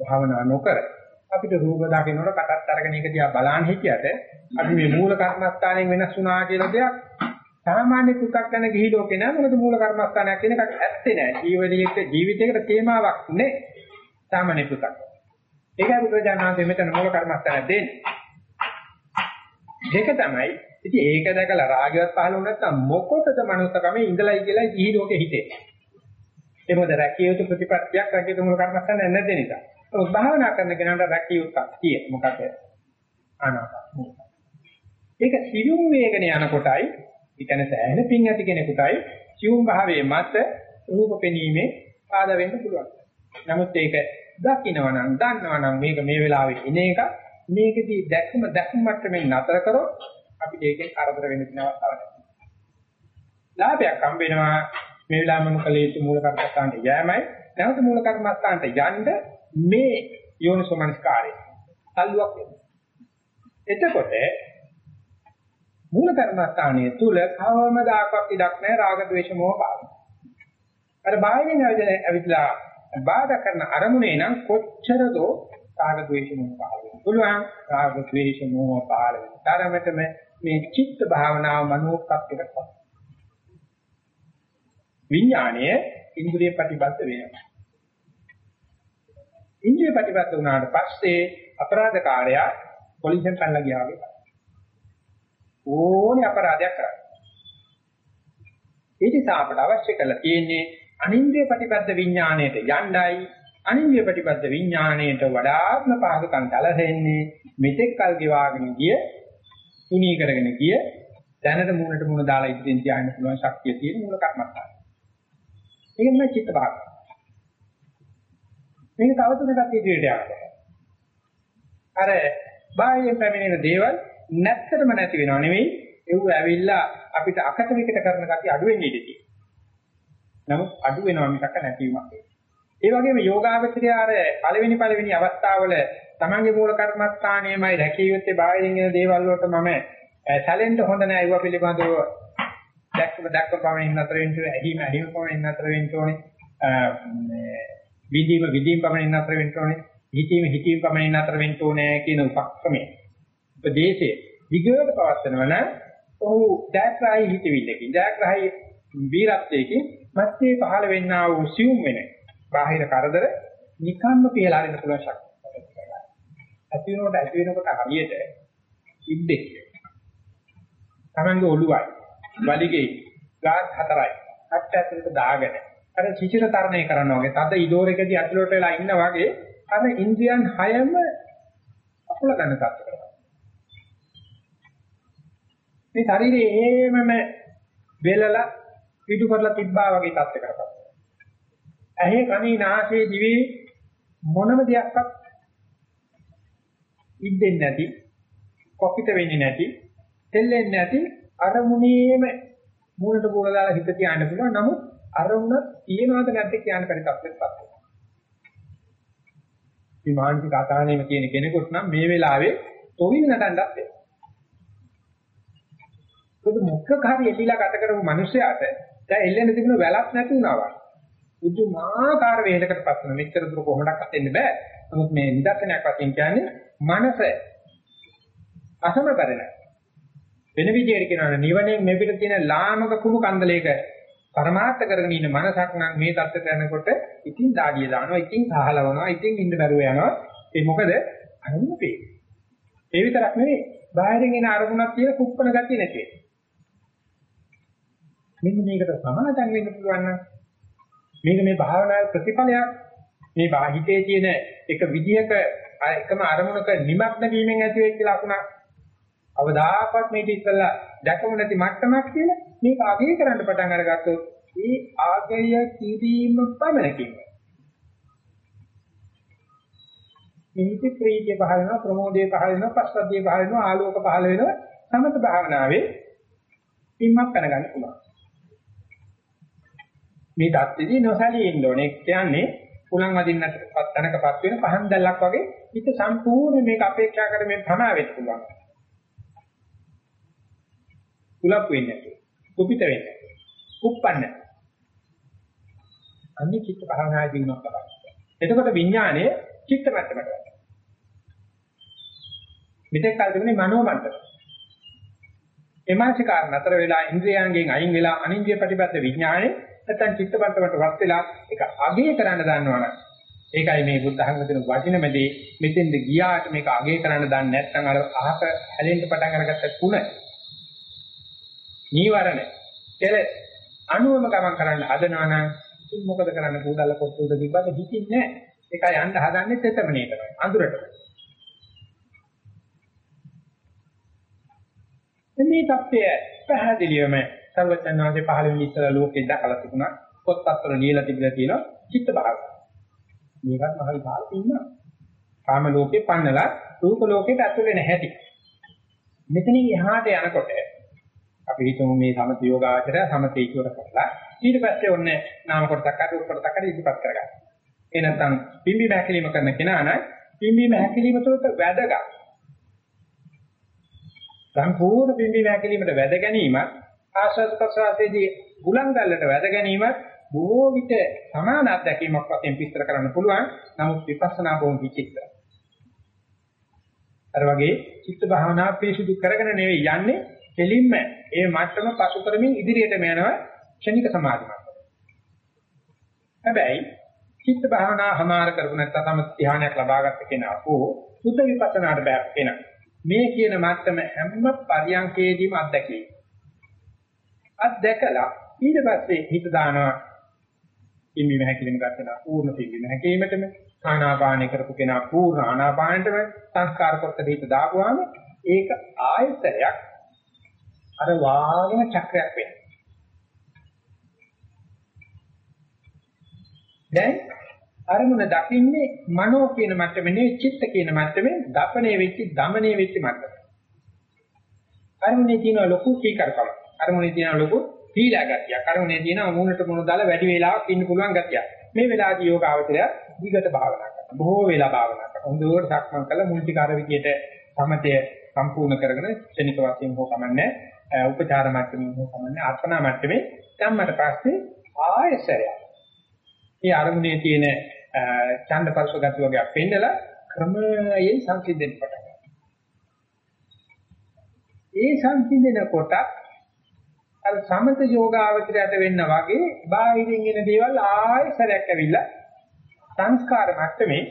භාවනා නොකර අපිට රූප දකින්නකොට කටත් අරගෙන ඒක දිහා බලන් හිටියට අපි මේ මූල කර්මස්ථානයෙන් වෙනස් වුණා කියලා දෙයක් සාමාන්‍ය පුතක් ගැන ගිහි ලෝකේ නෑ මොකද මූල කර්මස්ථානයක් කියන එකක් ඇත්තේ නෑ. ජීවිතයකට ජීවිතයකට තේමාවක් නේ සාමාන්‍ය පුතක්. ඒකයි බුදුරජාණන් මෙතන මූල කර්මස්ථානය දෙන්නේ. දෙක තමයි ඉතින් ඒක දැකලා රාගයවත් පහළ වුණ නැත්නම් මොකොටද මනුස්සකමේ ඉඳලයි කියලා ජීවි ලෝකෙ හිතේ. ඒ මොකද රැකිය යුතු ප්‍රතිපත්තියක් රැකිය යුතු මූල කර්මස්ථානය නැද්ද නිසා. ඒක භාවනා කරන කෙනාට රැකිය යුත්තක් කියේ මොකද? ආනාපාන ඒක සියුම් වේගන යනකොටයි ඒ කියන්නේ සෑහෙන පිං ඇති කෙනෙකුටයි සියුම් භාවයේ මත රූප පෙනීමේ ආද වෙන්න පුළුවන්. නමුත් ඒක දකින්නවා නම් දන්නවා නම් මේක මේ වෙලාවේ ඉන එක මේකදී දැක්ම දැක්ම මට්ටමින් නතර කරොත් අපිට ඒකෙන් කරදර වෙන්න දිනවක් තරණය. ලාභයක් හම්බ වෙනවා මේ වෙලාවම කලේ යුතු මූල කර්මස්ථානට යෑමයි. නැවත මූල කර්මස්ථානට යන්න මේ යෝනිසෝමනස්කාරය. තල්ලුවක් වෙනවා. එතකොට මූල කර්මස්ථානයේ තුල කවමදාකවත් ඉඩක් නැහැ රාග ద్వේෂ මොහ බාධ. අර බාහිරින් ඇවිදලා බාධා කරන අරමුණේ නම් කොච්චර දෝ රාග ద్వේෂ මොහ පහළ වෙනවා. පුළුවන් රාග ద్వේෂ මොහ පහළ වෙන තරමටම මේ චිත්ත භාවනාව මනෝකප්පයකට විඥාණය ඉන්ද්‍රිය ප්‍රතිබද්ධ වෙනවා. ඉන්ද්‍රිය ප්‍රතිබද්ධ වුණාට පස්සේ අපරාධකාරයා පොලිසියෙන් පැනලා ගියා වගේ. ඕනේ අපරාධයක් කරන්නේ. ඒ නිසා අපට අවශ්‍ය කරලා තියෙන්නේ අනින්ද්‍රිය ප්‍රතිපද විඥාණයට යණ්ඩයි අනින්ද්‍රිය ප්‍රතිපද විඥාණයට වඩාත්ම පාදකම් දැලෙන්නේ මෙතෙක් කල් ගෙවාගෙන ගිය තුනී කරගෙන ගිය දැනට මූණට මූණ දාලා ඉදිරියෙන් තියාගෙන පුළුවන් ශක්තිය තියෙන මූල කර්මස්ථාන. ඒක තමයි චිත්ත භාගය. මේක තව තුනකට ඉදිරියට යනවා. අර බාහිරින් පැමිණෙන දේවල් නැත්තටම නැති වෙනව නෙවෙයි ඒව ඇවිල්ලා අපිට අකට විකට කරන ගැටි අඩු වෙන්නේ ඉඳී. නමුත් අඩු වෙනවා මිසක නැතිවීමක්. ඒ වගේම යෝගාවචරය අර පළවෙනි පළවෙනි අවස්ථාවල තමන්ගේ මූල කර්මස්ථානයේමයි රැකිය යුත්තේ බාහිරින් එන දේවල් වලට මම සැලෙන්න හොඳ නැහැ ඒව පිළිබඳව දැක්ක දැක්ක පමණින් නතර වෙන්න ඕනේ. ඇහිම ඇහිම පමණින් නතර වෙන්න ඕනේ. මේ විදීම විදීම පමණින් නතර වෙන්න ඕනේ. හිතීම හිතීම පමණින් නතර වෙන්න ඕනේ කියන උපක්‍රමය. උපදේශයේ විගයට පවත්වනවා නම් ඔහු දැක්‍රායි හිතවිල්ලකින් දැක්‍රායි වීරත්වයකින් මැත්තේ පහළ වෙන්නා වූ සියුම් වෙන බාහිර කරදර නිකම්ම කියලා අරින්න පුළුවන් ශක්තිය. ඇති වෙනකොට ඇති වෙනකොට හරියට ඉද්දෙක්. Tamange ඔළුවයි වලිගේ ගාත් හතරයි අට ඇතුළට දාගෙන අර චිචිර තරණය කරනවා වගේ තද ඉදෝරකදී ඇතුළට වෙලා ඉන්න වගේ අර ඉන්ද්‍රියන් හයම අකුල ගන්න තත්ත්වයකට. මේ ශරීරයේ හේමම වෙලලා පිටු කරලා තිබ්බා වගේ තත්ත්වයකට. ඇහි කනේ නාසයේ දිවේ මොනම දෙයක්වත් ඉද්දෙන්නේ නැති, කොපිට වෙන්නේ නැති, තෙල්ලෙන්නේ නැති අරමුණේම මූණට මූණ දාලා හිත තියාන්න පුළුවන්. නමුත් අරමුණ තියෙනවද නැද්ද කියන පරිතත්වයටපත් වෙනවා. මේ මානසික අසහනයම කියන කෙනෙකුට නම් මේ වෙලාවේ තොවිල් නටන්නත් වෙනවා. මොකද මොකක් හරි එල්ලීලා ගත කරපු මිනිස්සයාට දැන් එල්ලෙන්න තිබුණ වැලක් නැති වුණා වගේ. පුදුමාකාර වේලකටපත් වෙන මෙච්චර දුර කොහොමඩක්වත් එන්න බෑ. නමුත් මේ නිදර්ශනයක් වශයෙන් කියන්නේ මනස අසමබර නැහැ. වෙන විදිහට කියනවා නිවනේ මෙපිට තියෙන ලාමක කුණු කන්දලයක පරමාර්ථ කරගෙන ඉන්න මනසක් නම් මේ தත්ත්වයට යනකොට ඉතින් දාඩිය දානවා, ඉතින් සහලවනවා, ඉතින් ඉන්න බැරුව යනවා. ඒ මොකද අරමුණ පේ. ඒ විතරක් නෙවෙයි බාහිරින් එන අරමුණක් කියලා කුප්පන ගතිය නැති වෙනවා. මෙන්න මේකට සමාදම් වෙන්න පුළුවන් නම් මේක මේ භාවනාවේ ප්‍රතිඵලයක් මේ බාහිතේ තියෙන එක විදිහක එකම අරමුණක නිමග්න වීමෙන් ඇති වෙච්ච ලකුණක්. අවදාපත් මේක ඉස්සලා දැකම නැති මට්ටමක් කියලා මේක අගය කරන්න පටන් අරගත්තොත් ඒ ආගය කිරීම පමණකින්. නිමිති ප්‍රීතිය පහළ වෙනවා ප්‍රමෝදය පහළ වෙනවා පස්සද්ධිය පහළ වෙනවා ආලෝක පහළ වෙනවා සමත භාවනාවේ පින්මක් කරගන්න පුළුවන්. මේ தත්ත්වෙදී නොසලී ඉන්න ඕනේ. කියන්නේ පුලන් වදින්නටපත් තැනකපත් වෙන පහන් දැල්ලක් වගේ හිත සම්පූර්ණ මේක අපේක්ෂා කරමින් තමා වෙන්න පුළුවන් කුලප් වෙන්නේ නැතුව කුපිත වෙන්නේ නැතුව කුප්පන්නේ අන්නේ චිත්ත භාවනාදී දිනුවක් ලබනවා එතකොට විඥානයේ චිත්ත මට්ටමට වැටෙනවා. මෙතෙක් කල් තිබුණේ මනෝ මට්ටම. එමාංශකාර නතර වෙලා ඉන්ද්‍රියයන්ගෙන් අයින් වෙලා අනින්ද්‍රිය ප්‍රතිපද විඥානේ නැත්නම් චිත්ත මට්ටමට වත් වෙලා ඒක අගේ කරන්න දන්නවනම් ඒකයි මේ බුද්ධ ධර්ම දෙන වටිනමදී මෙතෙන්ද ගියාට මේක අගේ කරන්න දන්නේ නැත්නම් අර අහක හැලෙන්න පටන් අරගත්ත කුණ නීවරණ කෙලෙස් අනුවම ගමන් කරන්න හදනවනම් මොකද කරන්න? කුඩල කොට්ටුද තිබ්බද? හිතින්නේ නැහැ. ඒකයි යන්න හදන්නේ තෙතමනේ තමයි අඳුරට. මේ தත්ත්වය පැහැදිලිවම සර්වඥාන්සේ පහළ වෙන ඉස්සර ලෝකෙ දැකලා තිබුණා. පොත්පත්වල ලියලා තිබිලා තියෙනවා චිත්ත භාගය. මේකත් මහ විපාක තියෙනවා. කාම ලෝකේ පන්නලා රූප ලෝකෙට ඇතුල් වෙන හැටි. මෙතනින් එහාට යනකොට අපි හිතමු මේ සමථ යෝගාචරය සමථ ඉක්වර කරලා ඊට පස්සේ ඔන්නේ නාම කොටසක් අර රූප කොටසක් අර ඉදිරිපත් කරගන්න. ඒ නැත්නම් පිම්බීම හැකිලිම කරන කෙනා නම් පිම්බීම හැකිලිම තුළට වැදගත්. සම්පූර්ණ පිම්බීම හැකිලිමට වැද ගැනීමත් ආශ්වාස ප්‍රශ්වාසයේදී බුලං ගල්ලට වැද ගැනීමත් බොහෝ විට සමාන අත්දැකීමක් වශයෙන් විස්තර කරන්න පුළුවන්. නමුත් විපස්සනා බොහොම විචිත්‍රයි. අර වගේ චිත්ත භාවනා පිරිසිදු කරගෙන නෙවෙයි යන්නේ දෙලින්ම ඒ මට්ටම පසු කරමින් ඉදිරියටම යනවා ක්ෂණික සමාධි මට්ටම. හැබැයි චිත්ත භාවනා හමාර කරපු නැත්නම් තම ධානයක් ලබාගත්ත කෙනා හෝ සුද්ධ විපස්සනාට බෑ කෙනා. මේ කියන මට්ටම හැම පරියන්කේදීම අත්දැකීම. අත්දැකලා ඊට පස්සේ හිත දානවා ඉම්බි මහකිලිම ගන්නවා පූර්ණ පිම්බි මහකීමටම ආනාපාන කරපු කෙනා පූර්ණ ආනාපානෙටම සංස්කාර කොට හිත දාපුවාම ඒක ආයතනයක් අර වාගෙන චක්‍රයක් වෙනවා. දැන් අරමුණ දකින්නේ මනෝ කියන මට්ටමේ නෙවෙයි චිත්ත කියන මට්ටමේ දපණේ වෙච්ච දමණේ වෙච්ච මට්ටම. අරමුණේ තියෙන ලොකු කීකරකම. අරමුණේ තියෙන ලොකු පීඩා ගතියක්. අරමුණේ තියෙන මූණට මුණ දාලා වැඩි වේලාවක් ඉන්න පුළුවන් ගතියක්. මේ වෙලාවදී යෝග අවතරය දිගට භාවනා කරනවා. බොහෝ වෙලා භාවනා කරනවා. හොඳට සක්මන් කළා මුල්ටිකාර විදියට සමතය සම්පූර්ණ කරගෙන ක්ෂණික වශයෙන් හෝ කමන්නේ උපචාර මට්ටමින් හෝ කමන්නේ අර්පණා මට්ටමේ ධම්මට පස්සේ ආයසරය. මේ අරමුණේ තියෙන ඡන්ද පරස ගති වගේක් පෙන්නලා ක්‍රමයෙන් සංසිඳෙන්න පටන් ගන්නවා. ඒ සංසිඳෙන කොට අර සමත යෝගාවචරයට වෙන්න වගේ බාහිරින් එන දේවල් ආයෙසරයක් ඇවිල්ලා සංස්කාර මට්ටමේ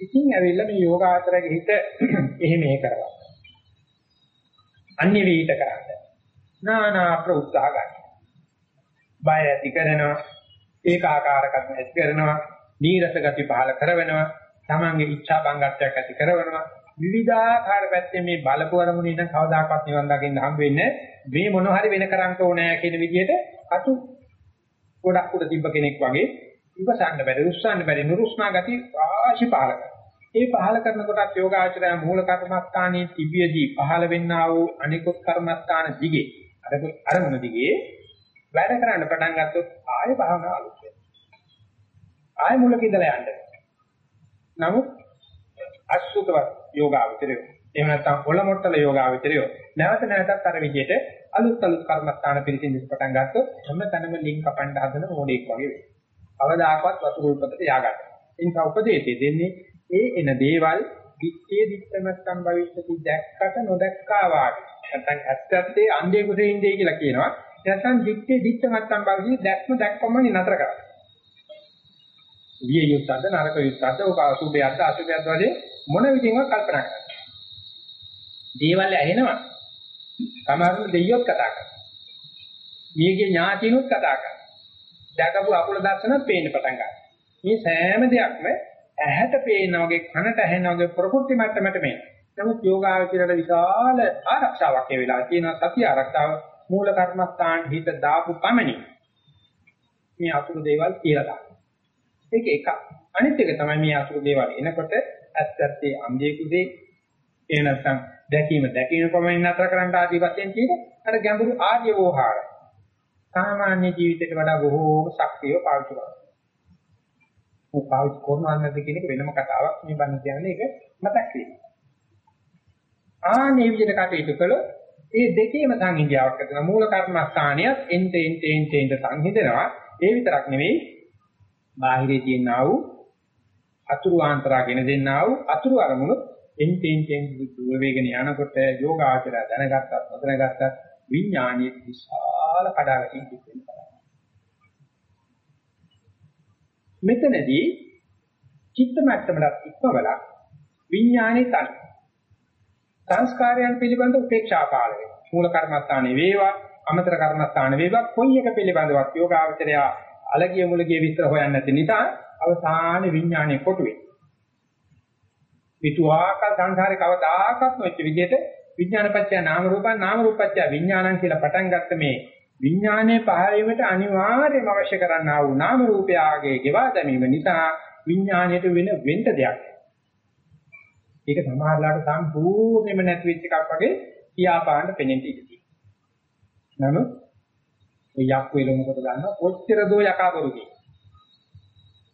ඉතින් ඇවිල්ලා මේ යෝගාචරයේ හිත එහෙම ඒ කරවා. අන්‍ය වීත කරන්නේ. නානා ප්‍රඋත්සාහ ගන්න. බය ඇති කරනවා ඒකාකාරකම් ඇති කරනවා නීරස ගති පහල කරවෙනවා තමන්ගේ ඉච්ඡා බංගත්වයක් ඇති කරවෙනවා විවිධාකාර පැත්තේ මේ බලපු අරමුණේ ඉඳන් කවදාකවත් නිවන් දකින්න හම්බ වෙන්නේ මේ මොන හරි වෙන කරන්න ඕනෑ කියන විදිහට අතු ගොඩක් උඩ තිබ්බ කෙනෙක් වගේ ඉවසන්න බැරි රුස්සන්න බැරි නුරුස්නා ගති ආශි පහල ඒ පහල කරනකොටත් යෝගාචරය මූල කර්මස්ථානයේ තිබියදී පහල වෙන්නා වූ අනිකුත් කර්මස්ථාන දිගේ අරමුණ දිගේ වැඩ කරන්න පටන් ගත්තොත් ආයෙ භාවනාව අලුත් වෙනවා. ආයෙ මුලක ඉඳලා යන්න. නමුත් අසුතවත් යෝගාවචරය. එහෙම නැත්නම් ඔලොමොට්ටල යෝගාවචරය. නැවත නැවතත් අර විදිහට අලුත් අලුත් කර්මස්ථාන පිළිසින්දිස් පටන් ගත්තොත් හැම තැනම ලින්ක් කපන්න හදන මොඩෙක් වගේ වෙනවා. අවදාකවත් වතුර උල්පතට ය아가න්න. ඒ නිසා උපදේශය දෙන්නේ ඒ එන දේවල් දිත්තේ දිත්තමත්තම් භවිෂ්‍යති දැක්කට නොදැක්කා වාගේ. නැත්නම් ඇත්ත ඇත්තේ අන්ධේ කුසේ ඉන්නේ කියලා කියනවා. නැත්නම් දිත්තේ දිත්ත මත්තම් බවදී දැක්ම දැක්කම නතර කරා. විය යුත්තද නරක යුත්තද ඔක අසුභයක්ද අසුභයක්ද වගේ මොන විදිහින්වත් කල්පනා කරන්න. දේවල් ඇහෙනවා. සමහරවිට දෙයියොත් කතා කරනවා. මියගේ ඥාතිනුත් කතා කරනවා. දැකපු අකුල දර්ශනත් පේන්න පටන් ගන්නවා. මේ සෑම දෙයක්ම ඇහැට පේන වගේ කනට ඇහෙන වගේ ප්‍රකෘති මට්ටමට මේ. නමුත් යෝගාවචරයට විශාල ආරක්ෂාවක් ඒ වෙලාව තියෙනවා සතිය ආරක්ෂාව මූල කර්මස්ථාන හිත දාපු පමණි මේ අතුරු දේවල් කියලා ගන්න. ඒක එකක්. අනිත් එක තමයි මේ අතුරු දේවල් එනකොට ඇත්තත්තේ අන්ධයෙකුසේ ඒ නැත්නම් දැකීම දැකීම පමණින් නතර කරන්න ආදී වශයෙන් කියන අර ගැඹුරු ආර්ය වෝහාර සාමාන්‍ය ජීවිතයට වඩා බොහෝම ශක්තිය පාවිච්චි කරනවා. ਉਹ පාවිච්චි කරනවා නැද්ද කියන එක වෙනම කතාවක් මේ බන්න කියන්නේ ඒක මතක් වීම. ආනේ විදිහට කටයුතු කළොත් ඒ දෙකේම සංහිඳියාවක් ඇතිවෙන මූල කර්මස්ථානියත් එන්ට එන්ට එන්ට එන්ට සංහිඳනවා. ඒ විතරක් නෙවෙයි බාහිරේ තියෙනා වූ අතුරු ආන්තරාගෙන දෙන්නා වූ අතුරු අරමුණු එන්ට එන්ට එන්ට දුර වේගන යනකොට යෝගාචරය දැනගත්තත් නොදැනගත්තත් විඥානීය විශාල කඩාවැටීම් සිද්ධ වෙනවා. මෙතනදී චිත්ත මට්ටමට ඉක්මවලා විඥානේ තන සංස්කාරයන් පිළිබඳ උපේක්ෂා පාල වෙනවා. මූල කර්මස්ථානේ වේවා, අමතර කර්මස්ථාන වේවා, කොයි එක පිළිබඳවත් යෝගාවචරය අලගිය මුලගිය විස්තර හොයන්නේ නැති නිසා අවසාන විඥානේ කොටු වෙනවා. පිටුආක සංසාරේ කවදාකවත් නොච්ච විදිහට විඥානපච්චය නාම රූපං නාම රූපච්චය විඥානං කියලා පටන් ගත්ත මේ විඥානයේ පහළ වීමට අනිවාර්යයෙන්ම අවශ්‍ය කරන්නා වූ නාම රූපයාගේ ගෙවා දැමීම නිසා විඥාණයට වෙන වෙන්න දෙයක්. ඒක සමහරලාට සම්පූර්ණයෙන්ම නැති වෙච්ච එකක් වගේ කියාපාන්න පෙනෙන්න ඉඩ තියෙනවා. නමුත් ඒ යක් වේල මොකද ගන්න ඔච්චර දෝ යකාබරු කියන.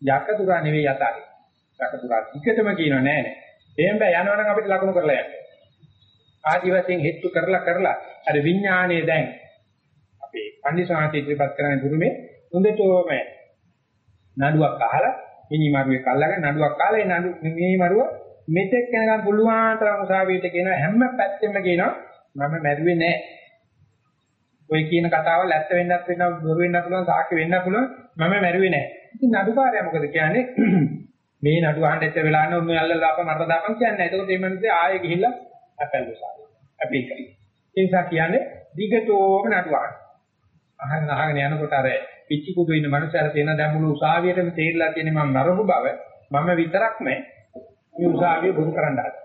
යකදුරා නෙවෙයි යතරයි. යකදුරා ටිකටම කියනවා නෑ නෑ. එහෙම බෑ යනවනම් අපිට ලකුණු කරලා යන්න. ආදි වශයෙන් හෙත්තු කරලා කරලා අර විඥානයේ දැන් අපේ පන්දිසාන්ති ඉදිරිපත් කරන දුරුමේ හොඳටම නඩුවක් අහලා මිනිමරුවේ කල්ලාගෙන නඩුවක් කාලා ඒ නඩු මිනිමරුව මෙතෙක් යනකම් පුළුවන් තරම් උසාවියට කියන හැම පැත්තෙම කියනවා මම මැරුවේ නෑ. ඔය කියන කතාවල් ඇත්ත වෙන්නත් වෙනවා බොරු වෙන්නත් පුළුවන් සාක්ෂි වෙන්නත් පුළුවන් මම මැරුවේ නෑ. ඉතින් නඩුකාරයා මොකද කියන්නේ මේ නඩුව අහන්න ඉතර වෙලා නම් ඔන්න අල්ලලා දාපන් මරලා දාපන් කියන්නේ. ඒකෝට මේ මිනිස්සේ ආයෙ ගිහිල්ලා අපැල් උසාවිය. අපි කරේ. ඒ නිසා කියන්නේ දිගටම නඩුවාන. අහගෙන අහගෙන යනකොට අර පිච්චි කුඩු ඉන්න මනුස්සයර තියෙන දැන් මුළු උසාවියටම තේරිලා තියෙන මම නරඹු බව මම විතරක් නෑ මේ උසාවිය බොරු කරන්න හදනවා.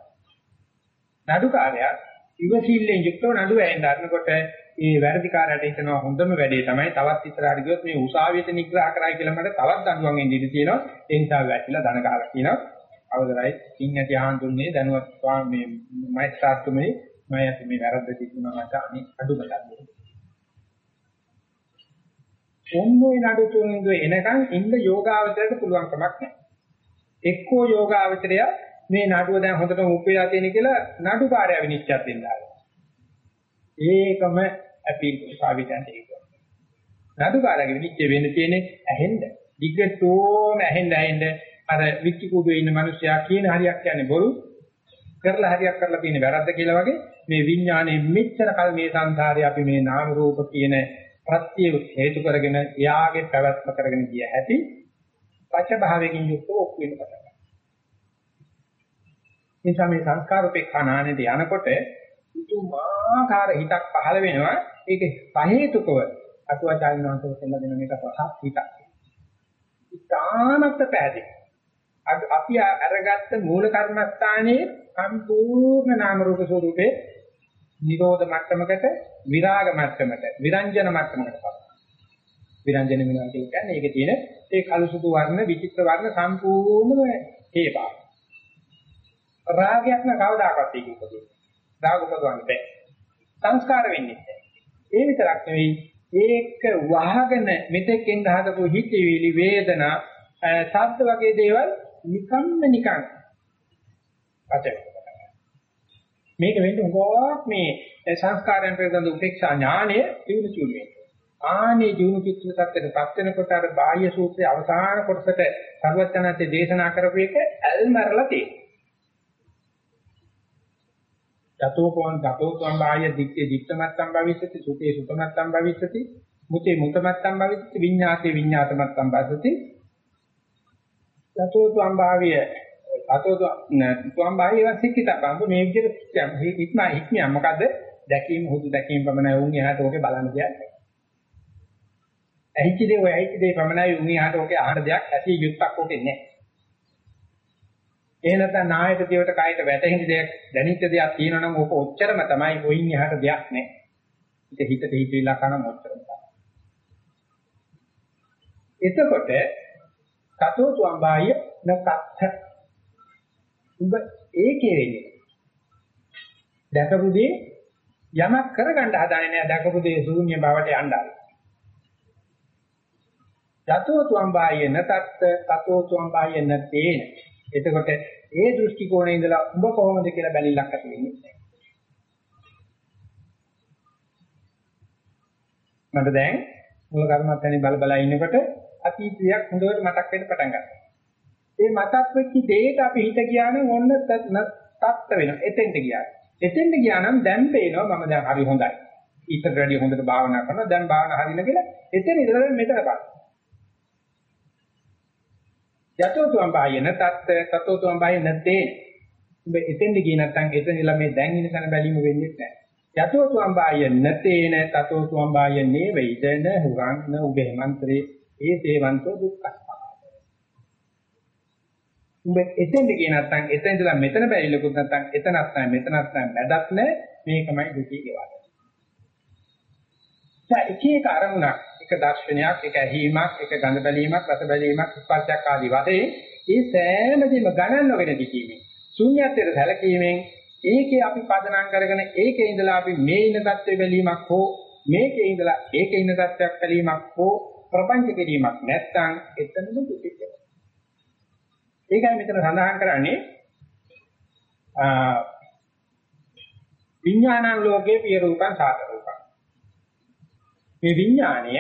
නඩුකාරයා ඉවසිල්ලෙන් යුක්තව නඩුව ඇහෙන්න අරනකොට ඒ වැරදිකාරයට හිතනවා හොඳම වැඩේ තමයි තවත් ඉස්සරහට ගියොත් මේ උසාවියට නිග්‍රහ කරයි කියලා මට තවත් දඬුවම් එන්න ඉඩ තියෙනවා. ඒ නිසා වැටිලා දන ගහලා කියනවා. අවසරයි කින් ඇති ආන්දුන්නේ දැනුවත් මේ මයිස්ත්‍රාත්තුමේ මම ඇති මේ වැරද්ද තිබුණා මට අනිත් අඩු බලන්න. ඔන්නෝයි නඩු තුනින්ද එනකන් ඉන්න යෝගාවචරයට පුළුවන් කමක් නැහැ. එක්කෝ යෝගාවචරය මේ නඩුව දැන් හොඳටම උපේලා තියෙන කියලා නඩුකාරය විනිශ්චය දෙන්න ඒකම අපීල් සාවිතන්ට ඒක. නඩුකාරගේ විනිශ්චය වෙන්න තියෙන්නේ ඇහෙන්න. දිග්ගටෝම ඇහෙන්න ඇහෙන්න අර විච්චි කුඩුවේ ඉන්න මිනිස්සයා කියන හරියක් කියන්නේ බොරු කරලා හරියක් කරලා තියෙන වැරද්ද කියලා වගේ මේ විඥානයේ මෙච්චර කල් මේ සංසාරේ අපි මේ නාම රූප කියන ප්‍රත්‍ය හේතු කරගෙන එයාගේ පැවැත්ම කරගෙන ගිය හැටි පච භාවයෙන් යුක්තව ඔක් වෙන පටන් ගන්නවා. නිසා මේ සංස්කාර උපේක්ෂානානේදී යනකොට උතුමාකාර හිතක් පහළ වෙනවා. ඒක සහේතුකව අතුවාචාරින් වහන්සේ කියලා දෙන මේක රසක් හිතක්. ඉතාමත් පැහැදිලි. අපි අරගත්ත මූල කර්මස්ථානයේ සම්පූර්ණ නාම රූප ස්වරූපේ නිරෝධ මට්ටමකට විරාග මට්ටමකට විරංජන මට්ටමකට පත් විරංජන වෙනවා කියන්නේ ඒකේ තියෙන ඒ කළු සුදු වර්ණ විචිත්‍ර වර්ණ සම්පූර්ණ හේපා රාගයක් න කවදාකවත් ඒක උපදින්නේ රාග උපදවන්න බෑ සංස්කාර වෙන්නේ ඒ විතරක් නෙවෙයි ඒක වහගෙන මෙතෙක් එන්න හදපු හිතවිලි වේදනා සද්ද වගේ දේවල් නිකම්ම නිකන් අතේ මේක වෙන්නේ උගාවක් මේ සංස්කාරයන් පිළිබඳ උපේක්ෂා ඥානය දිනු චුණු වෙනවා. ආනේ දිනු චිත්ත tattරපත් වෙනකොට අර බාහ්‍ය සූත්‍රයේ අවසාන කොටසට සර්වඥාන්සේ දේශනා කරපු එක ඇල්මරලා තියෙනවා. යතෝපෝන් ගතෝත්වම් බාහ්‍ය දික්කේ දික්කමත්තම් භවිෂති සුතේ සුතමත්තම් භවිෂති මුතේ මුතමත්තම් භවිෂති විඤ්ඤාතේ විඤ්ඤාතමත්තම් භවිෂති යතෝත්වම් භාවය අතෝ තුම් බාහිර සික්කිතබ්බ මේ විදිහට හික්ම හික්මිය. මොකද දැකීම හුදු දැකීම පමණයි උන් එහාට ඕකේ බලන්න දෙයක් ඇහිච්ච දේ ඔය ඇහිච්ච දේ පමණයි උන් එහාට ඕකේ ආහාර දෙයක් ඇසී යුක්තක් ඕකේ නැහැ. ඒ නැත්නම් නායක දිවට කයට වැටෙන දෙයක් දැනිච්ච දෙයක් තියෙනවා නම් ඕක ඔච්චරම තමයි ඔයින් එහාට දෙයක් නැහැ ඒක හිතට හිතවිලා කරන ඔච්චරම තමයි එතකොට සතෝ තුම්බාය නකත්ථ උඹ ඒකේ වෙන්නේ. දැකපු දේ යමක් කරගන්න හදාන්නේ නැහැ දැකපු දේ ශූන්‍ය බවට යන්නයි. යතෝ තුම් බායන තත් තතෝ තුම් බායන තේන. එතකොට ඒ දෘෂ්ටි කෝණේ ඉඳලා උඹ කොහොමද කියලා බැලිලක් ඇති වෙන්නේ නැහැ. මට දැන් මූල කර්මත්තනේ බල බල ඉන්නකොට අතීතයක් හොඳට මතක් වෙන්න පටන් ගත්තා. ඒ මතක් වෙච්ච දෙයට අපි හිත ගියා නම් ඔන්න තත්ත්ව වෙනවා. එතෙන්ට ගියා. එතෙන්ට ගියා නම් දැන් පේනවා මම දැන් හරි හොඳයි. ඊටට වැඩිය හොඳට භාවනා කරනවා. දැන් භාවනා හරින කියලා එතන ඉඳලා මෙතන බලන්න. යතෝ තුම් බායන තත් තතෝ තුම් බායන තේ. ඔබ එතෙන්ට ගියේ නැත්නම් එතන ඉඳලා මේ දැන් ඉන්න තැන බැලීම වෙන්නේ නැහැ. යතෝ තුම් බායන තේන තතෝ තුම් බායනේ වේදන හුරං න උගේ මන්ත්‍රේ ඒ සේවන්තෝ දුක්ඛ උඹ එතෙන්ද ගියේ නැත්නම් එතන ඉඳලා මෙතන බැරිලකුත් නැත්නම් එතනක් නැහැ මෙතනක් නැහැ මැදක් නැහැ මේකමයි දුකී ගෙවන්නේ. දැන් එක එක අරමුණක් එක දර්ශනයක් එක ඇහිීමක් එක ගඳ බැලීමක් රස බැලීමක් ස්පර්ශයක් ආදී වශයෙන් ඒ සෑමදීම ගණන් නොගෙන දිකීමෙන් ශුන්‍යත්වයට සැලකීමෙන් ඒකේ අපි පදනම් කරගෙන ඒකේ ඉඳලා අපි මේ ඉන්න தත්ත්ව බැලීමක් හෝ මේකේ ඉඳලා ඒකේ ඉන්න தත්ත්වයක් බැලීමක් හෝ ප්‍රපංච කිරීමක් නැත්නම් එතනම දුකයි. ඒකයි මෙතන සඳහන් කරන්නේ විඥානං ලෝකේ පිය රූපං සාත රූපං. මේ විඥාණය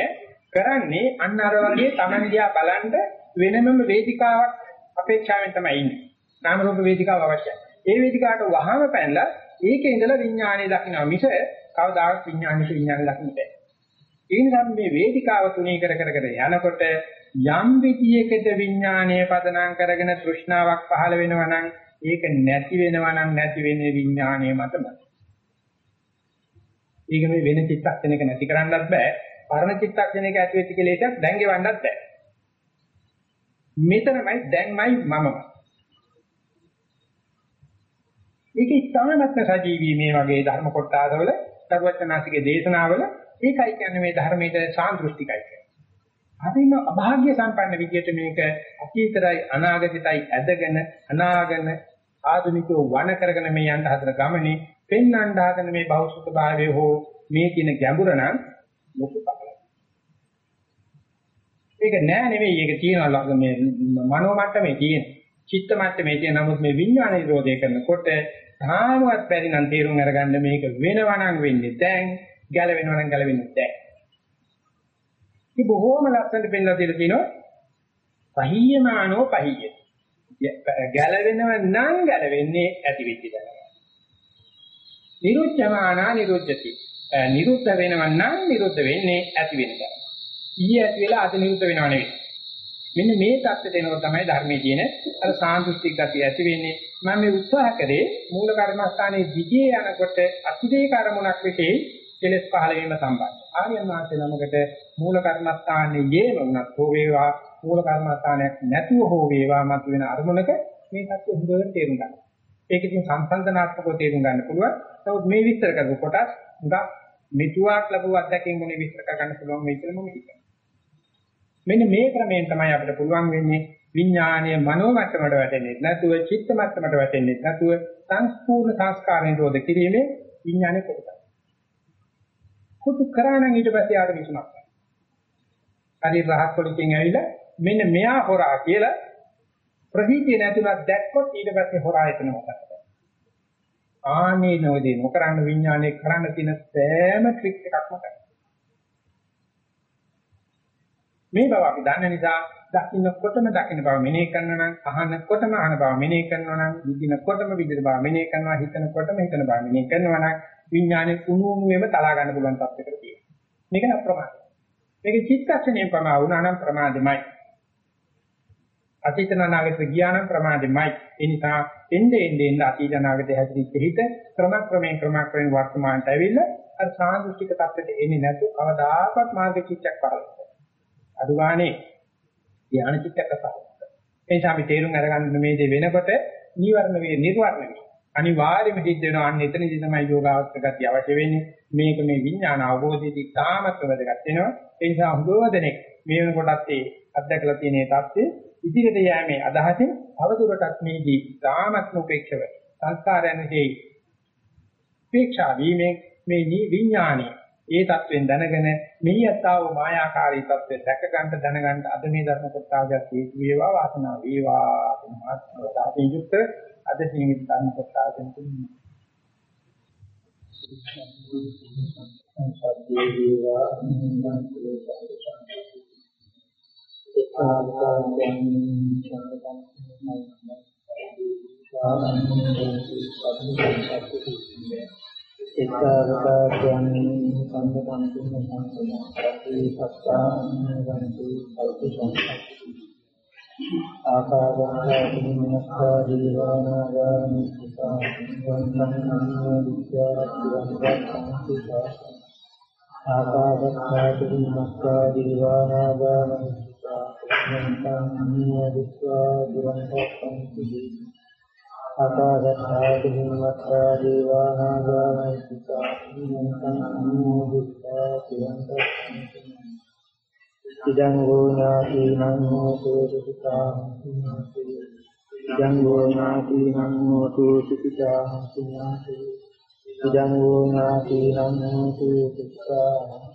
කරන්නේ අන්න අර වගේ Taman දිහා බලන්න වෙනමම වේදිකාවක් අපේක්ෂාවෙන් තමයි ඉන්නේ. නාම රූප වේදිකාව අවශ්‍යයි. ඒ වේදිකාවට වහාම පැනලා ඒකේ ඉඳලා විඥාණය දකිනවා මිස කවදාවත් විඥාණයට විඥාණය දකින්න බෑ. ඒ නිසා මේ වේදිකාව තුනී කර කර කර යනකොට යම් විදියකට විඥාණය පදනම් කරගෙන තෘෂ්ණාවක් පහළ වෙනවා නම් ඒක නැති වෙනවා නම් නැති වෙන්නේ විඥාණය මතමයි. ඒක මේ වෙන චිත්තක්ෂණයක නැති කරන්නත් බෑ. පරණ චිත්තක්ෂණයක ඇති වෙච්ච කෙලෙසක් දැන් ගෙවන්නත් බෑ. මෙතනමයි දැන්මයි මමමයි. මේක ඉස්තානත්ම සජීවී මේ වගේ ධර්ම කොටසවල සර්වඥාසිකේ දේශනාවල ඒකයි කියන්නේ මේ ධර්මයේ සාන්දෘෂ්ටිකයි කියන්නේ. හරිම අභාග්‍ය සම්පන්න විදියට මේක අතීතරයි අනාගතයයි ඇදගෙන අනාගන ආධුනිකව වණ කරගෙන මේ යන්න හදන ගමනේ පෙන්වන්න හදන මේ බෞද්ධ භාවය හෝ මේ කියන ගැඹුර නම් ලොකු පහලක්. ඒක නෑ නෙවෙයි ඒක තියෙනවා මේ මනෝ මට්ටමේ තියෙන. චිත්ත මට්ටමේ තියෙන නමුත් මේ විඥාන නිරෝධය කරනකොට තාමවත් බැරි නම් තේරුම් අරගන්න මේක වෙනවා නම් වෙන්නේ දැන් ගැලවෙනවා නම් ගැලවෙන්නේ නැහැ. ඉතින් බොහෝම ලස්සනට පෙන්නලා තියලා තියෙනවා පහියමානෝ පහිය. ගැලවෙනව නම් ගැලවෙන්නේ ඇති වෙච්ච දා. නිරුච්චමානා නිරුද්ධති. නිරුද්ධ වෙනව නම් නිරුද්ධ වෙන්නේ ඇති වෙන දා. ඊයේ ඇති වෙලා අද නිරුද්ධ වෙනව නෙවෙයි. මෙන්න මේ தත්ත්වයට එනකොට තමයි ධර්මයේ තියෙන අර සාන්දෘෂ්ටික ගතිය ඇති වෙන්නේ. මම මේ උත්සාහ කරේ මූල කර්මස්ථානයේ දිගේ යනකොට අතිදේ කර්මුණක් විශේෂ කෙලස් පහළ වීම සම්බන්ධයි. ආර්යයන් වහන්සේ නමකට මූල කර්මස්ථානයේ යෙම වුණත් හෝ වේවා මූල කර්මස්ථානයක් නැතුව හෝ වේවා මත වෙන අරමුණක මේ සත්‍ය හොඳට තේරුම් ගන්න. ඒක ඉතින් සංසන්දනාත්මකව තේරුම් ගන්න පුළුවන්. නමුත් මේ විස්තර කරපු කොටස් උඟක් මෙතුවක් ලැබුව අත්දැකීම් මොනේ විස්තර කරගන්න පුළුවන් මේ කියලා මම හිතනවා. මෙන්න මේ ක්‍රමයෙන් තමයි අපිට පුළුවන් වෙන්නේ විඥානීය මනෝ මට්ටමට වැටෙන්නේ නැතුව චිත්ත මට්ටමට වැටෙන්නේ නැතුව සංස්පූර්ණ සංස්කාරයෙන් රෝධ කිරීමේ විඥානයේ කොටස. කුතු කරා නම් ඊට පස්සේ ආට විසුමක්. හරි රහත් කොලිකෙන් ඇවිල්ලා මෙන්න මෙයා හොරා කියලා ප්‍රහීතිය නැතුණක් දැක්කොත් ඊට පස්සේ හොරා එතන මොකක්ද? ආනේ නොදී නොකරන විඥානයේ කරන්න තියෙන සෑම ට්‍රික් එකක්ම කරනවා. මේ බව අපි දන්න නිසා දකින්නකොටම දකින්න බව මෙනෙහි කරනවා නම් අහනකොටම අහන බව මෙනෙහි කරනවා නම් විඳිනකොටම විඳින බව මෙනෙහි කරනවා හිතනකොටම හිතන බව මෙනෙහි කරනවා නම් විඥානේ කුණු උණුවේම තලා ගන්න පුළුවන් තත්යකට තියෙනවා. මේක අප්‍රමාද. මේක චිත්තක්ෂණයෙන් ප්‍රමා වුණා නම් ප්‍රමාදෙමයි. අතීත අනාගත ගියා නම් ප්‍රමාදෙමයි. ඒ නිසා එnde ende ende අතීත අනාගතය හැදිරිච්ච හිත ක්‍රම ක්‍රමයෙන් ක්‍රම ක්‍රමයෙන් වර්තමානට ඇවිල්ලා අර සාන්දෘෂ්ටික තත්ත්වයට එන්නේ නැතු කවදාකවත් මාර්ග චිත්තයක් පහළ අදුගානේ ධානය චිත්තක පහළ. ඒ නිසා අපි තේරුම් අරගන්න මේ දේ වෙනකොට නීවරණ වේ නිර්වර්ණ වේ. අනිවාර්යයෙන්ම සිද්ධ වෙනවා අන්න එතනදී තමයි යෝගාවස්ත ගතිය අවශ්‍ය වෙන්නේ මේක මේ විඥාන අවබෝධයේදී තාමත් වැදගත් වෙනවා ඒ නිසා හුඟව දෙනෙක් මේ වෙනකොටත් ඒ අත්දැකලා තියෙන තත්ත්වේ ඉදිරියට යෑමේ අදහසින් අවදුරටත් මේදී ධාමත්ම උපේක්ෂව සංස්කාරයන්ගේ උපේක්ෂා වීමෙන් මේ විඥානය ඒ தත්වෙන් දැනගෙන මෙහි යතාව මායාකාරී தත්වෙ දැක ගන්න දැනගන්න අද මේ ධර්ම කොටාගත් හේතු වේවා වාසනාව වේවා. කියන මාත්‍රාවෙන් යුක්ත අද ජීවිත ධර්ම කොටාගෙන තුන්නේ සත්‍ය වේවා. නින්දන්තේ සත්‍යං එක්කාරකායන් සම්පතන් තුන සංසදති සත්තාන් ගන්ති සල්ප සංසති ආකාරයන් නමස්කාරී වානාගාමි සුඛා වන්දනං විද්‍යාත්මං ආකාරයන් නමස්කාරී වානාගාමි සුඛා වන්දනං විද්‍යාත්මං අකාදත්තාති හිමත්තා දේවානාගාමයි සිතා නියන්තං අනුමෝදිතා තියන්තං ඉදං ගෝනාදීනං හෝතු සුඛිතා ඉදං ගෝනාදීනං හෝතු සුඛිතා ඉදං ගෝනාදීනං හෝතු සුඛිතා